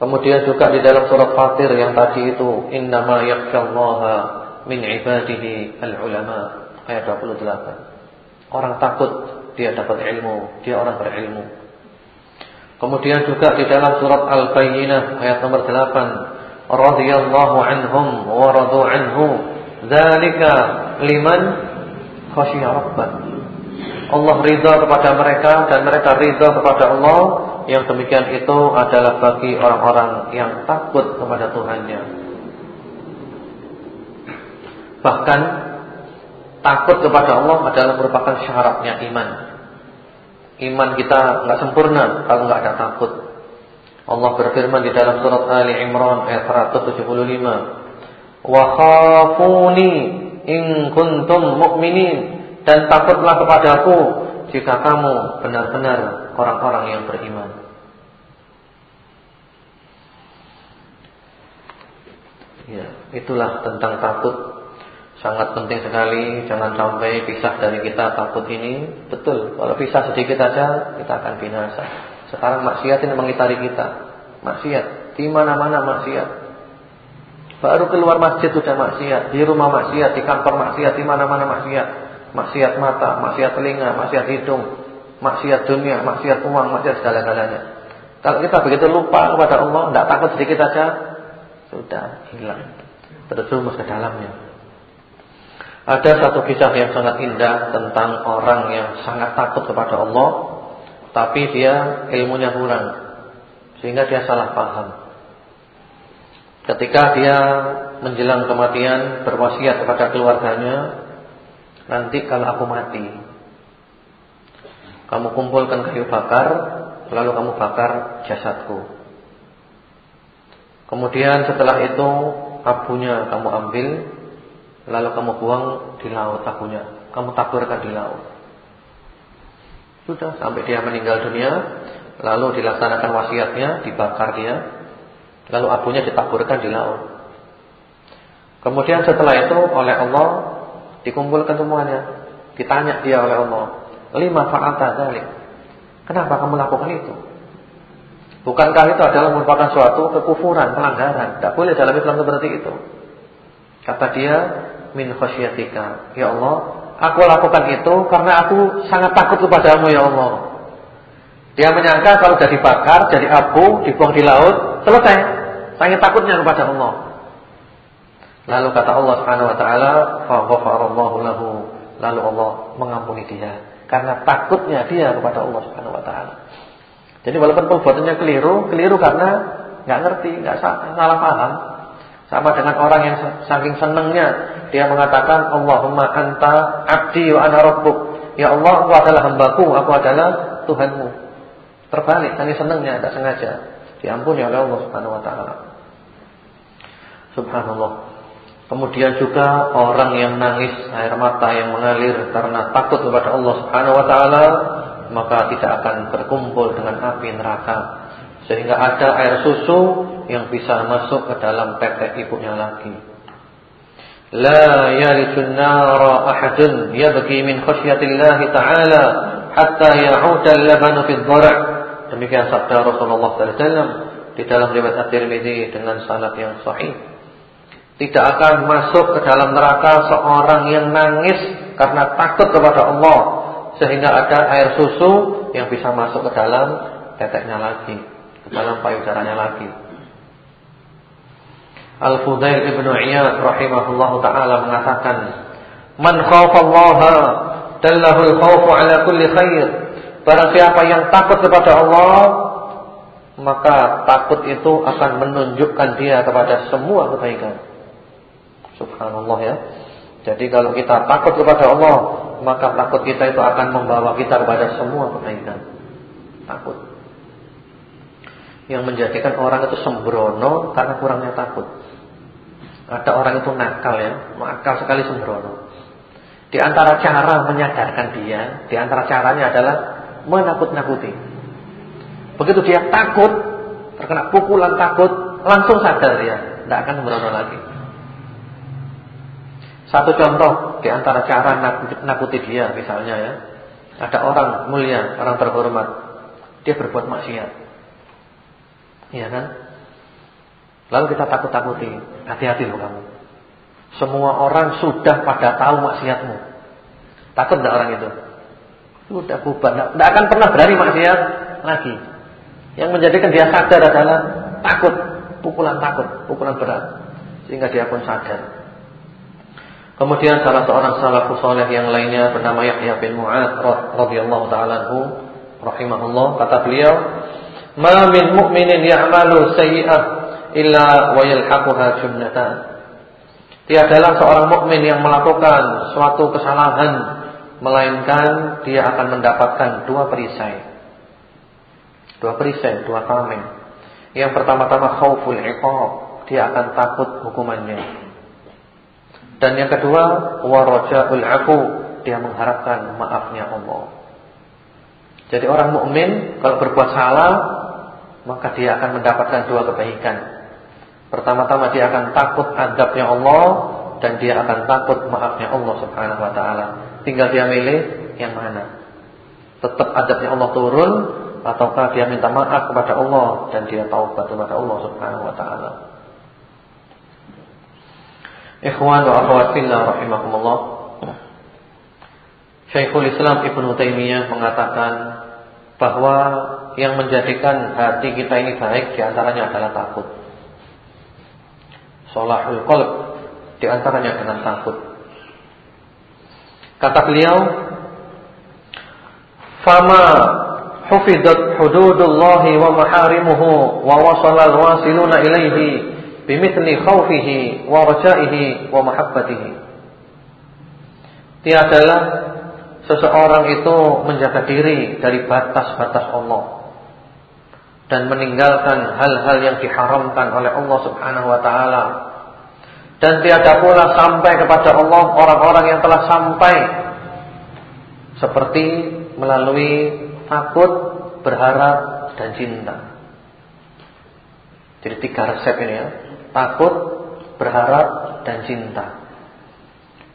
Kemudian juga di dalam surat Fatir yang tadi itu innama yakhshallaha min ibadihi al-ulama ayat 28. Orang takut dia dapat ilmu, dia orang berilmu. Kemudian juga di dalam surat Al-Bayyinah ayat nomor 8, radhiyallahu anhum wa radu anhu, dzalika liman khasyiya rabbah. Allah ridha kepada mereka dan mereka ridha kepada Allah yang demikian itu adalah bagi orang-orang yang takut kepada Tuhannya. Bahkan takut kepada Allah adalah merupakan syaratnya iman. Iman kita nggak sempurna kalau nggak ada takut. Allah berfirman di dalam surat Ali Imran ayat 175, "Wa khafuni in kuntum mu'minin." Dan takutlah kepadaku jika kamu benar-benar orang-orang yang beriman. Ya, itulah tentang takut. Sangat penting sekali jangan sampai pisah dari kita takut ini. Betul, kalau pisah sedikit saja kita akan binasa. Sekarang maksiat ini mengitari kita. Maksiat, di mana-mana maksiat. Baru keluar masjid sudah maksiat, di rumah maksiat, di kantor maksiat, di mana-mana maksiat. Maksiat mata, maksiat telinga, maksiat hidung, maksiat dunia, maksiat uang, maksiat segala-galanya. Kalau kita begitu lupa kepada Allah, tidak takut sedikit saja, sudah hilang, terjerumus ke dalamnya. Ada satu kisah yang sangat indah tentang orang yang sangat takut kepada Allah, tapi dia ilmunya kurang, sehingga dia salah paham. Ketika dia menjelang kematian berwasiat kepada keluarganya, nanti kalau aku mati, kamu kumpulkan kayu bakar Lalu kamu bakar jasadku Kemudian setelah itu Abunya kamu ambil Lalu kamu buang di laut abunya Kamu taburkan di laut Sudah sampai dia meninggal dunia Lalu dilaksanakan wasiatnya Dibakar dia Lalu abunya ditaburkan di laut Kemudian setelah itu oleh Allah Dikumpulkan semuanya Ditanya dia oleh Allah Lima fa'ata dzalik. Kenapa kamu lakukan itu? Bukankah itu adalah merupakan suatu kekufuran, pelanggaran? Tidak boleh dalam Islam seperti itu. Kata dia, min khasyatika. Ya Allah, aku lakukan itu karena aku sangat takut kepadamu ya Allah. Dia menyangka kalau sudah dibakar, jadi abu, dibuang di laut, selesai. Sangat takutnya kepada Allah. Lalu kata Allah Subhanahu wa taala, fa lahu. Lalu Allah mengampuni dia karena takutnya dia kepada Allah Subhanahu wa taala. Jadi walaupun perbuatannya keliru, keliru karena nggak ngerti, nggak salah paham. Sama dengan orang yang saking senangnya dia mengatakan Allahumma anta abdi wa ana rabbuk. Ya Allah, Engkau adalah hambaku, aku adalah Tuhanmu. Terbalik, saking senangnya tidak sengaja. Diampuni oleh Allah Subhanahu wa taala. Subhanallah. Kemudian juga orang yang nangis air mata yang mengalir karena takut kepada Allah Subhanahu wa taala, maka tidak akan berkumpul dengan api neraka. Sehingga ada air susu yang bisa masuk ke dalam tetek ibunya lagi. La yalithun nara ahadun yabghi min khasyatillah taala hatta ya'uda al-labanu fi dhar'. Demikian sabda Rasulullah wasallam di dalam riwayat At-Tirmizi dengan sanad yang sahih. Tidak akan masuk ke dalam neraka seorang yang nangis karena takut kepada Allah sehingga ada air susu yang bisa masuk ke dalam teteknya lagi, dalam payudaranya lagi. Al-Fudail Ibnu Iyad rahimahullahu taala mengatakan, "Man khaufallaha dallahul khaufu ala kulli khair." Barang siapa yang takut kepada Allah, maka takut itu akan menunjukkan dia kepada semua kebaikan. Subhanallah ya. Jadi kalau kita takut kepada Allah, maka takut kita itu akan membawa kita kepada semua kebaikan. Takut. Yang menjadikan orang itu sembrono karena kurangnya takut. Ada orang itu nakal ya, nakal sekali sembrono. Di antara cara menyadarkan dia, di antara caranya adalah menakut-nakuti. Begitu dia takut, terkena pukulan takut, langsung sadar dia, tidak akan sembrono lagi. Satu contoh di antara cara nakuti dia misalnya ya. Ada orang mulia, orang terhormat, dia berbuat maksiat. Iya kan? Lalu kita takut-takuti, hati-hati loh kamu. Semua orang sudah pada tahu maksiatmu. Takut tidak orang itu? Sudah bubar, tidak akan pernah berani maksiat lagi. Yang menjadikan dia sadar adalah takut, pukulan takut, pukulan berat. Sehingga dia pun sadar. Kemudian salah seorang salafus saleh yang lainnya bernama Yahya bin Mu'adz radhiyallahu taala anhu rahimahullah kata beliau, "Ma min mu'minin ya'malu sayyi'ah illa wa yalhaquha jumnatan. Tiadalah seorang mukmin yang melakukan suatu kesalahan melainkan dia akan mendapatkan dua perisai. Dua perisai, dua tameng. Yang pertama-tama khauful iqab, dia akan takut hukumannya. Dan yang kedua, warajaul afu, dia mengharapkan maafnya Allah. Jadi orang mukmin kalau berbuat salah, maka dia akan mendapatkan dua kebaikan. Pertama-tama dia akan takut adabnya Allah dan dia akan takut maafnya Allah Subhanahu wa taala. Tinggal dia milih yang mana. Tetap adabnya Allah turun ataukah dia minta maaf kepada Allah dan dia taubat kepada Allah Subhanahu wa taala. Ikhwan wa akhwat fillah rahimakumullah. Syekhul Islam Ibnu Taimiyah mengatakan bahwa yang menjadikan hati kita ini baik di antaranya adalah takut. Solahul qalb di antaranya dengan takut. Kata beliau, "Fama hufidat hududullahi wa maharimuhu wa wasala al-wasiluna ilaihi bimithli khawfihi wa rajaihi wa mahabbatihi." Tiadalah seseorang itu menjaga diri dari batas-batas Allah dan meninggalkan hal-hal yang diharamkan oleh Allah Subhanahu wa taala. Dan tiada pula sampai kepada Allah orang-orang yang telah sampai seperti melalui takut, berharap dan cinta. Jadi tiga resep ini ya. Takut, berharap dan cinta.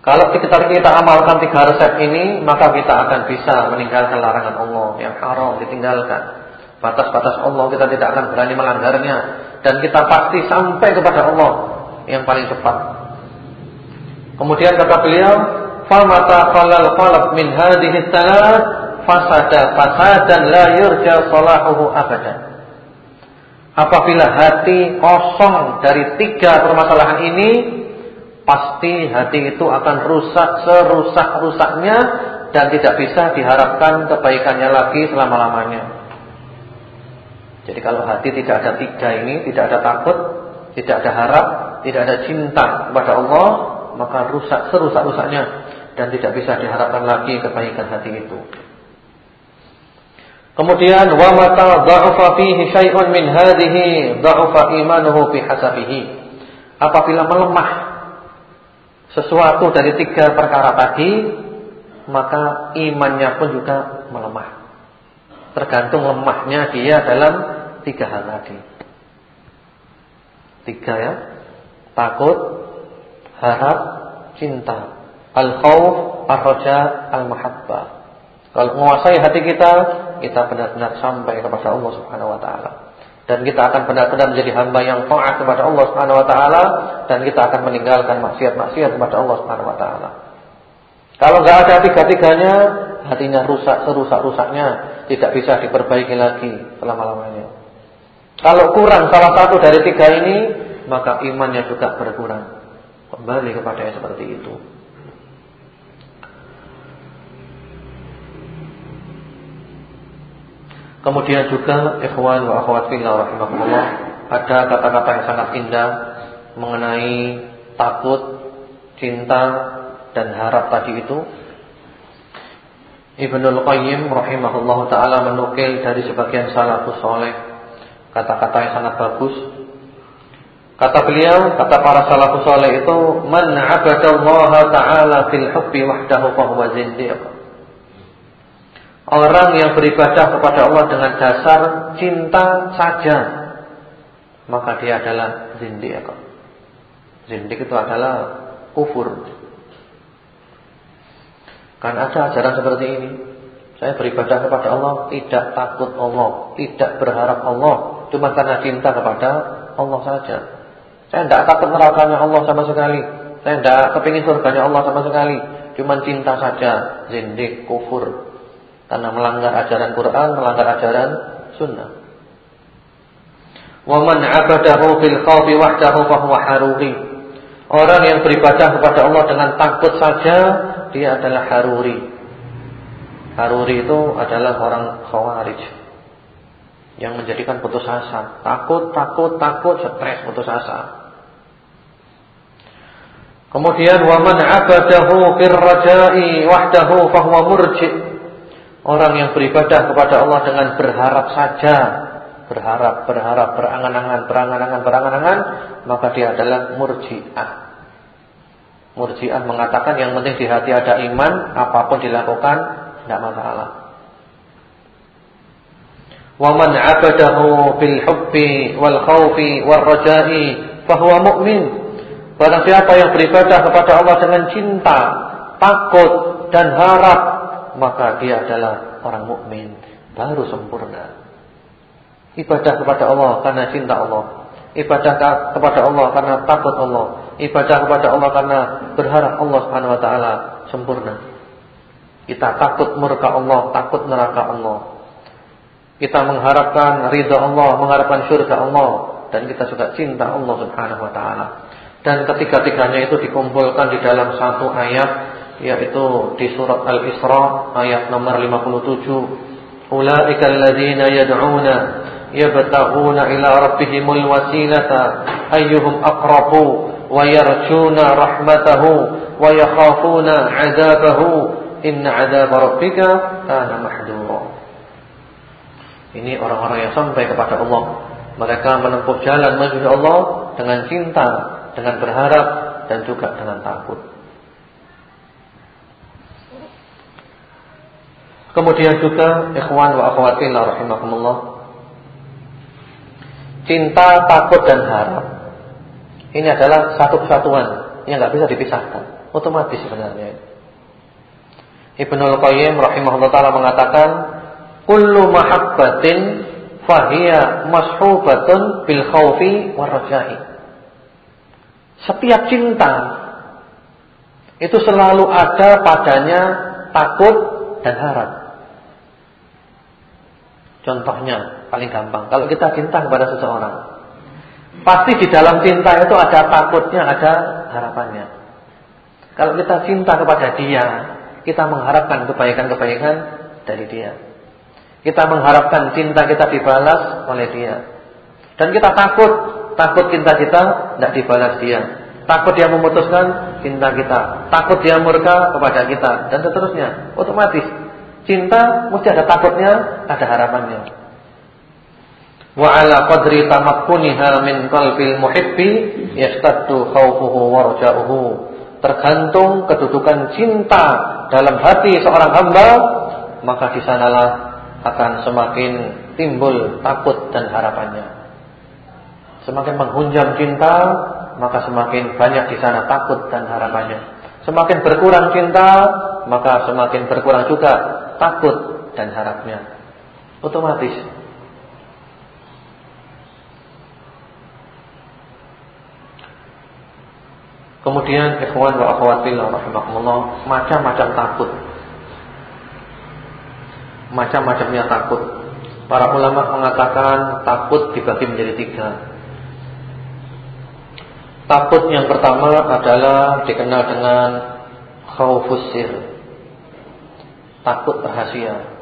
Kalau kita kita amalkan tiga resep ini, maka kita akan bisa meninggalkan larangan Allah yang haram ditinggalkan batas-batas Allah kita tidak akan berani melanggarnya dan kita pasti sampai kepada Allah yang paling cepat. Kemudian kata beliau, "Famata qalal qalb min hadhihi thalath fasada fasadan la yurja salahuhu abadan." Apabila hati kosong dari tiga permasalahan ini, pasti hati itu akan rusak serusak-rusaknya dan tidak bisa diharapkan kebaikannya lagi selama-lamanya. Jadi kalau hati tidak ada tiga ini, tidak ada takut, tidak ada harap, tidak ada cinta kepada Allah, maka rusak serusak-rusaknya dan tidak bisa diharapkan lagi kebaikan hati itu. Kemudian wa mata dha'afa fihi syai'un min hadhihi dha'afa imanuhu bi hasabihi. Apabila melemah sesuatu dari tiga perkara tadi, maka imannya pun juga melemah. Tergantung lemahnya dia dalam tiga hal tadi. Tiga ya. Takut, harap, cinta. Al-khawf, ar-raja, al-mahabbah. Kalau menguasai hati kita, kita benar-benar sampai kepada Allah Subhanahu wa taala. Dan kita akan benar-benar menjadi hamba yang taat kepada Allah Subhanahu wa taala dan kita akan meninggalkan maksiat-maksiat kepada Allah Subhanahu wa taala. Kalau nggak ada tiga-tiganya, hatinya rusak, serusak-rusaknya, tidak bisa diperbaiki lagi selama-lamanya. Kalau kurang salah satu dari tiga ini, maka imannya juga berkurang. Kembali kepada yang seperti itu. Kemudian juga ikhwan wa akhwat fillah ada kata-kata yang sangat indah mengenai takut, cinta dan harap tadi itu. Ibnul Qayyim rahimahullah taala menukil dari sebagian salafus saleh kata-kata yang sangat bagus Kata beliau, kata para salafus saleh itu, "Man 'abadallaha ta'ala fil hubbi wahdahu fa huwa zindiq." Orang yang beribadah kepada Allah dengan dasar cinta saja, maka dia adalah zindiq. Zindiq itu adalah kufur. Kan ada ajaran seperti ini. Saya beribadah kepada Allah tidak takut Allah, tidak berharap Allah, cuma karena cinta kepada Allah saja. Saya tidak takut nerakanya Allah sama sekali. Saya tidak kepingin surganya Allah sama sekali. Cuma cinta saja, zindik, kufur. Karena melanggar ajaran Quran, melanggar ajaran sunnah. Wa man 'abadahu bil khawfi wahdahu fa huwa haruri. Orang yang beribadah kepada Allah dengan takut saja, dia adalah haruri. Haruri itu adalah orang khawarij yang menjadikan putus asa. Takut, takut, takut, stres, putus asa. Kemudian waman abadahu fir raja'i wahdahu fahuwa murji'. Orang yang beribadah kepada Allah dengan berharap saja, berharap, berharap, berangan-angan, berangan-angan, berangan-angan, maka dia adalah murji'ah. Murji'ah mengatakan yang penting di hati ada iman, apa pun dilakukan tidak masalah. Hubbi wal khawfi wal raja'i fahuwa mu'min. Barang siapa yang beribadah kepada Allah dengan cinta, takut dan harap, maka dia adalah orang mukmin, baru sempurna. Ibadah kepada Allah karena cinta Allah, ibadah kepada Allah karena takut Allah, ibadah kepada Allah karena berharap Allah Subhanahu wa taala sempurna. Kita takut murka Allah, takut neraka Allah. Kita mengharapkan ridha Allah, mengharapkan surga Allah dan kita juga cinta Allah Subhanahu wa taala. Dan ketiga-tiganya itu dikumpulkan di dalam satu ayat yaitu di surat Al-Isra ayat nomor 57. Ulaikal ladzina yad'una yabtaghuna ila rabbihimul wasilata ayyuhum aqrabu wa yarjuna rahmatahu wa yakhafuna 'adzabahu inna 'adzab rabbika kana mahdura. Ini orang-orang yang sampai kepada Allah. Mereka menempuh jalan menuju Allah dengan cinta dengan berharap dan juga dengan takut. Kemudian juga ikhwan wa akhwatillah rahimakumullah. Cinta, takut dan harap. Ini adalah satu kesatuan yang nggak bisa dipisahkan. Otomatis sebenarnya. Ibnu Qayyim rahimahullah taala mengatakan, "Kullu mahabbatin fahiya mashubatun bil khaufi war raja'i." Setiap cinta itu selalu ada padanya takut dan harap. Contohnya paling gampang, kalau kita cinta kepada seseorang, pasti di dalam cinta itu ada takutnya, ada harapannya. Kalau kita cinta kepada dia, kita mengharapkan kebaikan-kebaikan dari dia. Kita mengharapkan cinta kita dibalas oleh dia. Dan kita takut Takut cinta kita tidak dibalas dia. Takut dia memutuskan cinta kita. Takut dia murka kepada kita dan seterusnya. Otomatis cinta mesti ada takutnya, ada harapannya. Wa ala qadri tamakkuniha min qalbil muhibbi yastaddu khawfuhu wa raja'uhu. Tergantung kedudukan cinta dalam hati seorang hamba, maka di sanalah akan semakin timbul takut dan harapannya. Semakin menghunjam cinta, maka semakin banyak di sana takut dan harapannya. Semakin berkurang cinta, maka semakin berkurang juga takut dan harapnya. Otomatis. Kemudian ikhwan wa akhwat fillah rahimakumullah, macam-macam takut. Macam-macamnya takut. Para ulama mengatakan takut dibagi menjadi tiga. Takut yang pertama adalah dikenal dengan khaufus sir. Takut rahasia.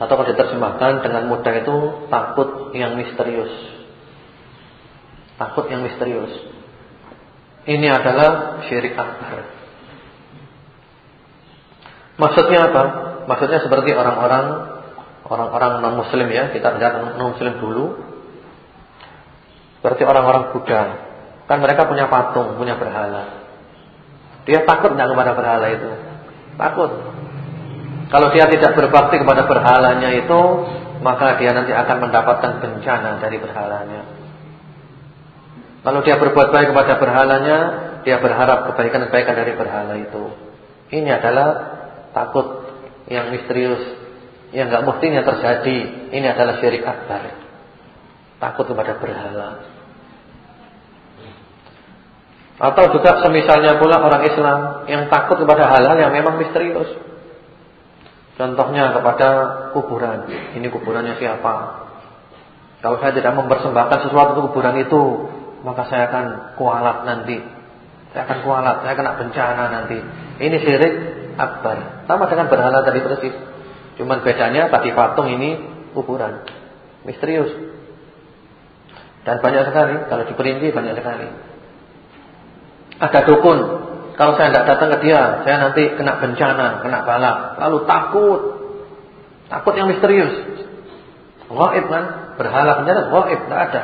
Atau kalau diterjemahkan dengan mudah itu takut yang misterius. Takut yang misterius. Ini adalah syirik akbar. Maksudnya apa? Maksudnya seperti orang-orang orang-orang non muslim ya, kita lihat non muslim dulu Seperti orang-orang Buddha. Kan mereka punya patung, punya berhala. Dia takut tidak kepada berhala itu? Takut. Kalau dia tidak berbakti kepada berhalanya itu, maka dia nanti akan mendapatkan bencana dari berhalanya. Kalau dia berbuat baik kepada berhalanya, dia berharap kebaikan-kebaikan dari berhala itu. Ini adalah takut yang misterius, yang nggak mestinya terjadi. Ini adalah syirik akbar. Takut kepada berhala. Atau juga semisalnya pula orang Islam yang takut kepada hal-hal yang memang misterius. Contohnya kepada kuburan. Ini kuburannya siapa? Kalau saya tidak mempersembahkan sesuatu ke kuburan itu, maka saya akan kualat nanti. Saya akan kualat, saya kena bencana nanti. Ini syirik akbar. Sama dengan berhala tadi persis. Cuman bedanya tadi patung ini kuburan. Misterius. Dan banyak sekali, kalau diperinci banyak sekali. Ada dukun. Kalau saya tidak datang ke dia, saya nanti kena bencana, kena bala. Lalu takut. Takut yang misterius. Gaib kan? Berhala bencana gaib, tidak ada.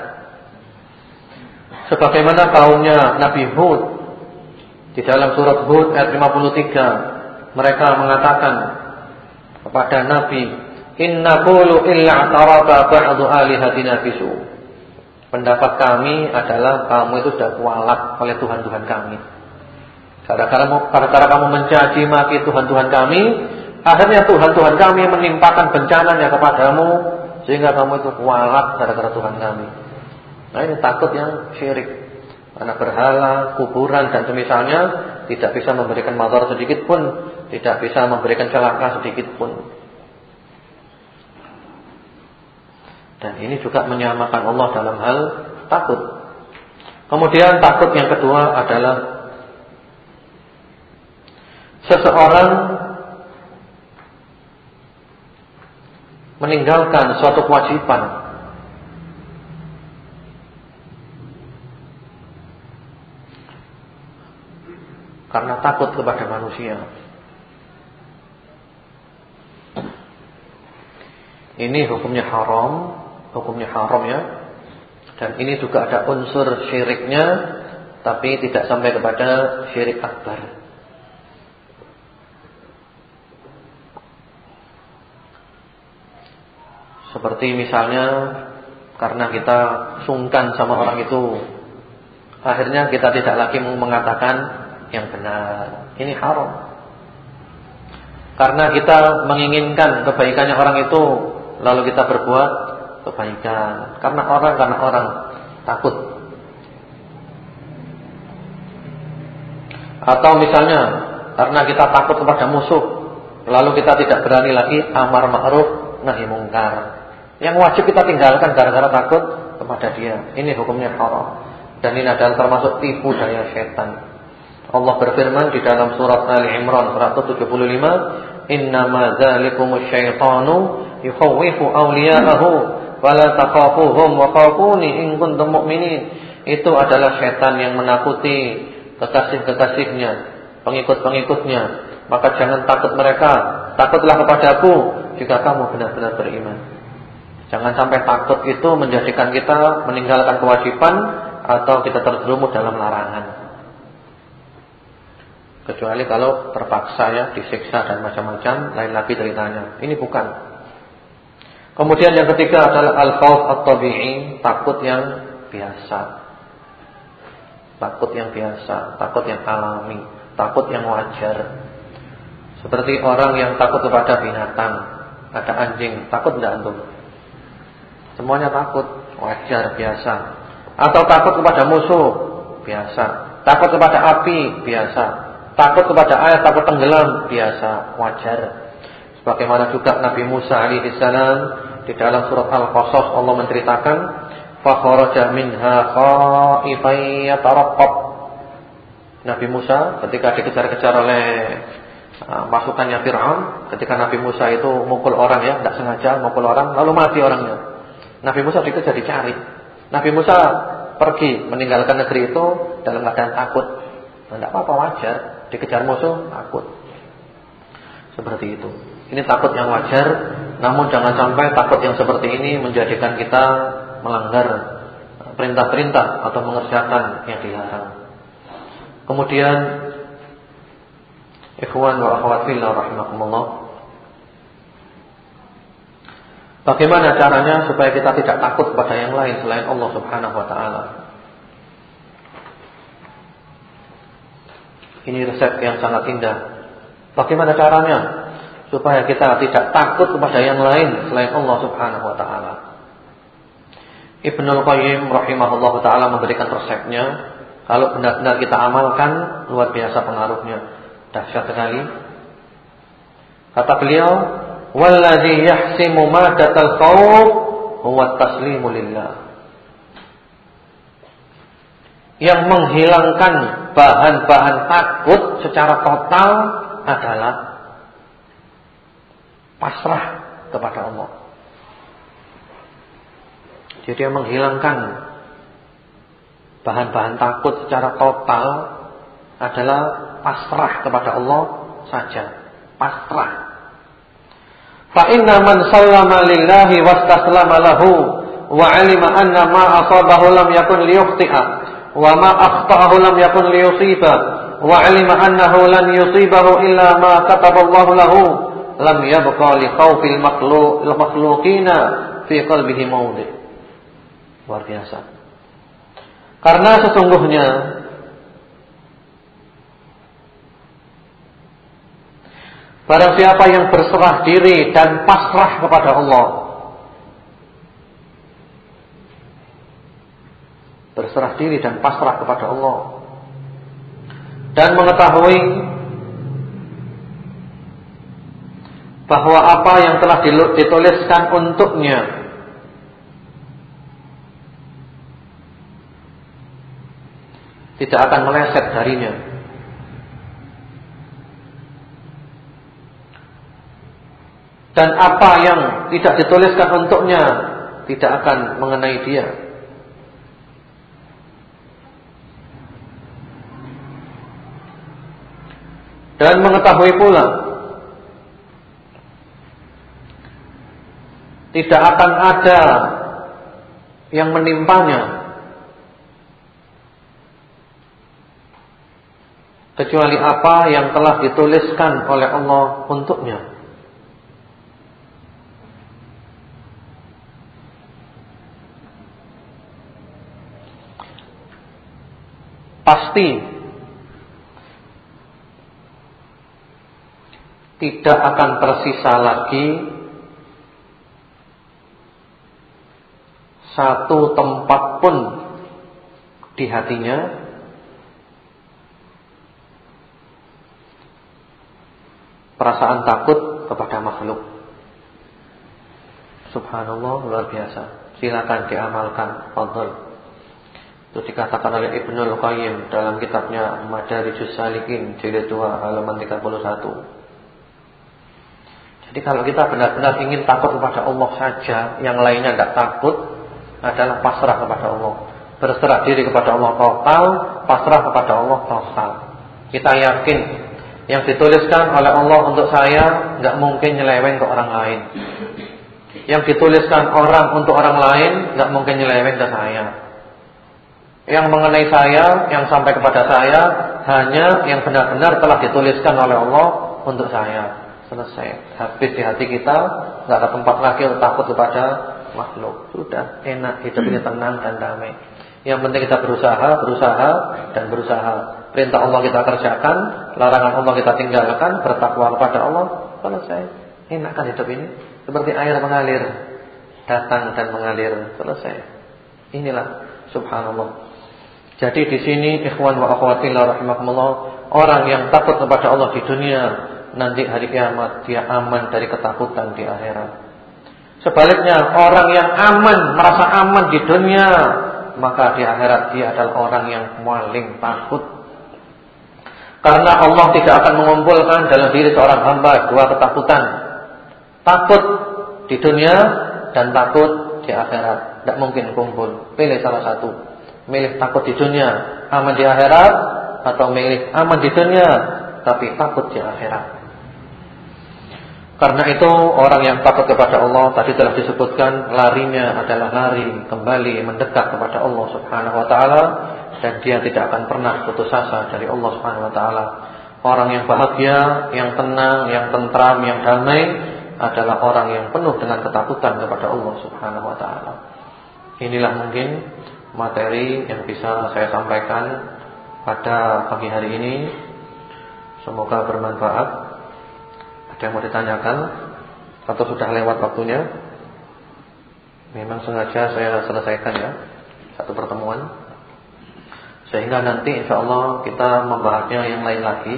Sebagaimana kaumnya Nabi Hud di dalam surat Hud ayat 53, mereka mengatakan kepada Nabi, "Inna qulu illa taraka ba'du alihatina bisu." Pendapat kami adalah kamu itu sudah kualat oleh Tuhan-Tuhan kami. Gara-gara kamu mencaci maki Tuhan-Tuhan kami, akhirnya Tuhan-Tuhan kami menimpakan bencananya kepadamu sehingga kamu itu kualat gara-gara Tuhan kami. Nah ini takut yang syirik. Karena berhala, kuburan dan semisalnya tidak bisa memberikan motor sedikit pun, tidak bisa memberikan celaka sedikit pun. Dan ini juga menyamakan Allah dalam hal takut. Kemudian takut yang kedua adalah seseorang meninggalkan suatu kewajiban karena takut kepada manusia. Ini hukumnya haram hukumnya haram ya. Dan ini juga ada unsur syiriknya tapi tidak sampai kepada syirik akbar. Seperti misalnya karena kita sungkan sama orang itu, akhirnya kita tidak lagi mengatakan yang benar. Ini haram. Karena kita menginginkan kebaikannya orang itu, lalu kita berbuat kebaikan. Karena orang karena orang takut. Atau misalnya karena kita takut kepada musuh, lalu kita tidak berani lagi amar ma'ruf nahi mungkar. Yang wajib kita tinggalkan gara-gara takut kepada dia. Ini hukumnya haram. Dan ini adalah termasuk tipu daya setan. Allah berfirman di dalam surat Ali Imran 175, "Innama dzalikumus syaitanu yukhawwifu awliya'ahu Wala takhafuhum wa khafuni in kuntum mu'minin. Itu adalah setan yang menakuti kekasih-kekasihnya, pengikut-pengikutnya. Maka jangan takut mereka, takutlah kepadaku jika kamu benar-benar beriman. Jangan sampai takut itu menjadikan kita meninggalkan kewajiban atau kita terjerumus dalam larangan. Kecuali kalau terpaksa ya disiksa dan macam-macam lain lagi ceritanya. Ini bukan Kemudian yang ketiga adalah al-khauf at-tabi'i, takut yang biasa. Takut yang biasa, takut yang alami, takut yang wajar. Seperti orang yang takut kepada binatang, ada anjing, takut tidak antum? Semuanya takut, wajar, biasa. Atau takut kepada musuh, biasa. Takut kepada api, biasa. Takut kepada air, takut tenggelam, biasa, wajar. Bagaimana juga Nabi Musa alaihissalam di dalam surat Al-Qasas Allah menceritakan fa kharaja minha khaifan yataraqqab. Nabi Musa ketika dikejar-kejar oleh uh, pasukannya Firaun, ketika Nabi Musa itu mukul orang ya, tidak sengaja mukul orang lalu mati orangnya. Nabi Musa dikejar dicari. Nabi Musa pergi meninggalkan negeri itu dalam keadaan takut. Tidak apa-apa wajar, dikejar musuh takut. Seperti itu. Ini takut yang wajar, namun jangan sampai takut yang seperti ini menjadikan kita melanggar perintah-perintah atau mengerjakan yang dilarang. Kemudian ikhwan wa akhwat fillah rahimakumullah. Bagaimana caranya supaya kita tidak takut pada yang lain selain Allah Subhanahu wa taala? Ini resep yang sangat indah. Bagaimana caranya supaya kita tidak takut kepada yang lain selain Allah Subhanahu wa taala? Ibnu Al-Qayyim rahimahullah taala memberikan resepnya. Kalau benar-benar kita amalkan luar biasa pengaruhnya. Dahsyat sekali. Kata beliau, "Wallazi yahsimu madatal qaum huwa taslimu lillah." Yang menghilangkan bahan-bahan takut secara total adalah pasrah kepada Allah. Jadi yang menghilangkan bahan-bahan takut secara total adalah pasrah kepada Allah saja. Pasrah. Fa man sallama lillahi wastaslama lahu wa 'alima anna ma asabahu lam yakun wa ma akhta'ahu lam yakun liyusiba. Wa 'alima annahu lan yusibahu illa ma kataballahu lahu. Lam yabqa li khawfil makhluq makhluqina fi qalbihi mawdi' luar biasa. Karena sesungguhnya Barang siapa yang berserah diri dan pasrah kepada Allah berserah diri dan pasrah kepada Allah dan mengetahui bahwa apa yang telah dituliskan untuknya tidak akan meleset darinya. Dan apa yang tidak dituliskan untuknya tidak akan mengenai dia. Dan mengetahui pula tidak akan ada yang menimpanya kecuali apa yang telah dituliskan oleh Allah untuknya. Pasti tidak akan tersisa lagi satu tempat pun di hatinya perasaan takut kepada makhluk. Subhanallah luar biasa. Silakan diamalkan. Fadhil. Itu dikatakan oleh Ibnu Al-Qayyim dalam kitabnya Madarijus Salikin jilid 2 halaman 31. Jadi kalau kita benar-benar ingin takut kepada Allah saja, yang lainnya tidak takut, adalah pasrah kepada Allah. Berserah diri kepada Allah total, pasrah kepada Allah total. Kita yakin yang dituliskan oleh Allah untuk saya nggak mungkin nyeleweng ke orang lain. Yang dituliskan orang untuk orang lain nggak mungkin nyeleweng ke saya. Yang mengenai saya, yang sampai kepada saya hanya yang benar-benar telah dituliskan oleh Allah untuk saya selesai. Habis di hati kita, nggak ada tempat lagi untuk takut kepada makhluk. Sudah enak, hidup ini tenang dan damai. Yang penting kita berusaha, berusaha dan berusaha. Perintah Allah kita kerjakan, larangan Allah kita tinggalkan, bertakwa kepada Allah, selesai. Enak kan hidup ini? Seperti air mengalir, datang dan mengalir, selesai. Inilah subhanallah. Jadi di sini ikhwan wa akhwatillah rahimakumullah, orang yang takut kepada Allah di dunia nanti hari kiamat dia aman dari ketakutan di akhirat. Sebaliknya orang yang aman merasa aman di dunia maka di akhirat dia adalah orang yang paling takut. Karena Allah tidak akan mengumpulkan dalam diri seorang hamba dua ketakutan. Takut di dunia dan takut di akhirat. Tidak mungkin kumpul. Pilih salah satu. Milih takut di dunia, aman di akhirat atau milih aman di dunia tapi takut di akhirat. Karena itu orang yang takut kepada Allah tadi telah disebutkan larinya adalah lari kembali mendekat kepada Allah Subhanahu wa taala dan dia tidak akan pernah putus asa dari Allah Subhanahu wa taala. Orang yang bahagia, yang tenang, yang tentram, yang damai adalah orang yang penuh dengan ketakutan kepada Allah Subhanahu wa taala. Inilah mungkin materi yang bisa saya sampaikan pada pagi hari ini. Semoga bermanfaat. Ada yang mau ditanyakan? Atau sudah lewat waktunya? Memang sengaja saya selesaikan ya Satu pertemuan. Sehingga nanti insya Allah kita membahasnya yang lain lagi.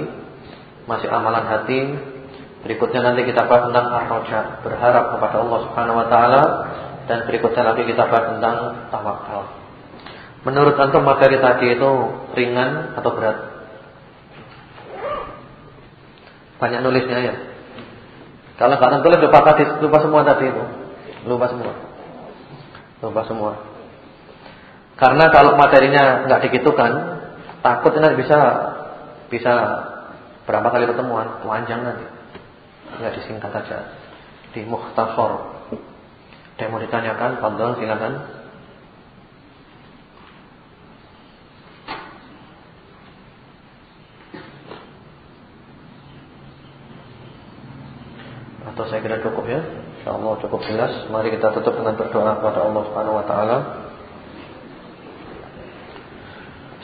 Masih amalan hati. Berikutnya nanti kita bahas tentang ar-roja Berharap kepada Allah subhanahu wa ta'ala. Dan berikutnya lagi kita bahas tentang tawakal Menurut antum materi tadi itu ringan atau berat? Banyak nulisnya ya kalau nggak tulis lupa tadi, lupa semua tadi itu. Lupa semua. Lupa semua. Karena kalau materinya nggak dikitukan, takut nanti bisa bisa berapa kali pertemuan, panjang nanti. Nggak disingkat saja. Di yang mau ditanyakan, Fadol silakan. Atau saya kira cukup ya. InsyaAllah cukup jelas. Mari kita tutup dengan berdoa kepada Allah Subhanahu Wa Taala.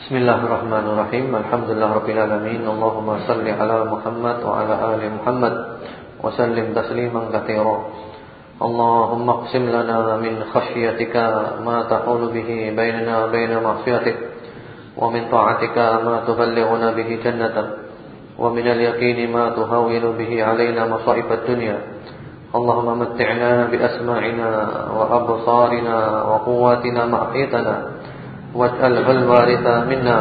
Bismillahirrahmanirrahim. Alhamdulillah Rabbil Alamin. Allahumma salli ala Muhammad wa ala ali Muhammad Wa sallim tasliman kathira Allahumma qsim lana min khasyiatika Ma tahulu bihi bainana baina ma'fiyatik Wa min ta'atika ma tuballighuna bihi jannatak ومن اليقين ما تهون به علينا مصائب الدنيا. اللهم متعنا بأسماعنا وأبصارنا وقواتنا ما واجعله الوارث منا.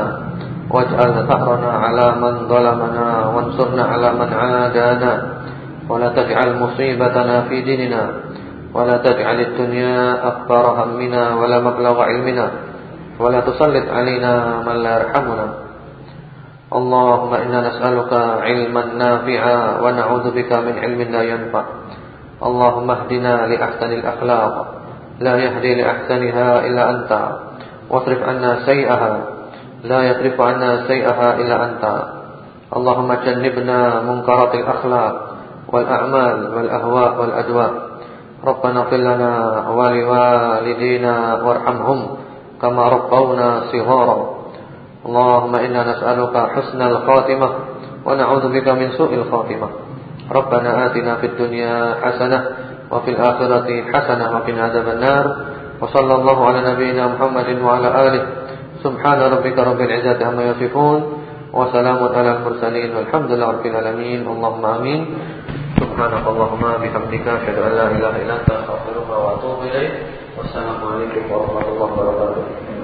واجعل ثأرنا على من ظلمنا. وانصرنا على من عادانا. ولا تجعل مصيبتنا في ديننا. ولا تجعل الدنيا أكبر همنا ولا مبلغ علمنا. ولا تسلط علينا من لا يرحمنا. اللهم إنا نسألك علما نافعا ونعوذ بك من علم لا ينفع اللهم اهدنا لأحسن الأخلاق لا يهدي لأحسنها إلا أنت واصرف عنا سيئها لا يصرف عنا سيئها إلا أنت اللهم جنبنا منكرات الأخلاق والأعمال والأهواء والأدواء ربنا اغفر لنا ولوالدينا وارحمهم كما ربونا صغارا Allahumma inna nas'aluka husnal khatimah wa na'udzubika min su'il khatimah. Rabbana atina fid dunya hasanah wa fil akhirati hasanah wa qina adzabannar. Wa sallallahu ala nabiyyina Muhammadin wa ala alihi. Subhana rabbika rabbil izzati amma yasifun. Wa ala al-mursalin walhamdulillahi rabbil alamin. Allahumma amin. Subhanakallahumma bihamdika asyhadu an la ilaha illa anta astaghfiruka wa atubu ilaik. Wassalamualaikum warahmatullahi wabarakatuh.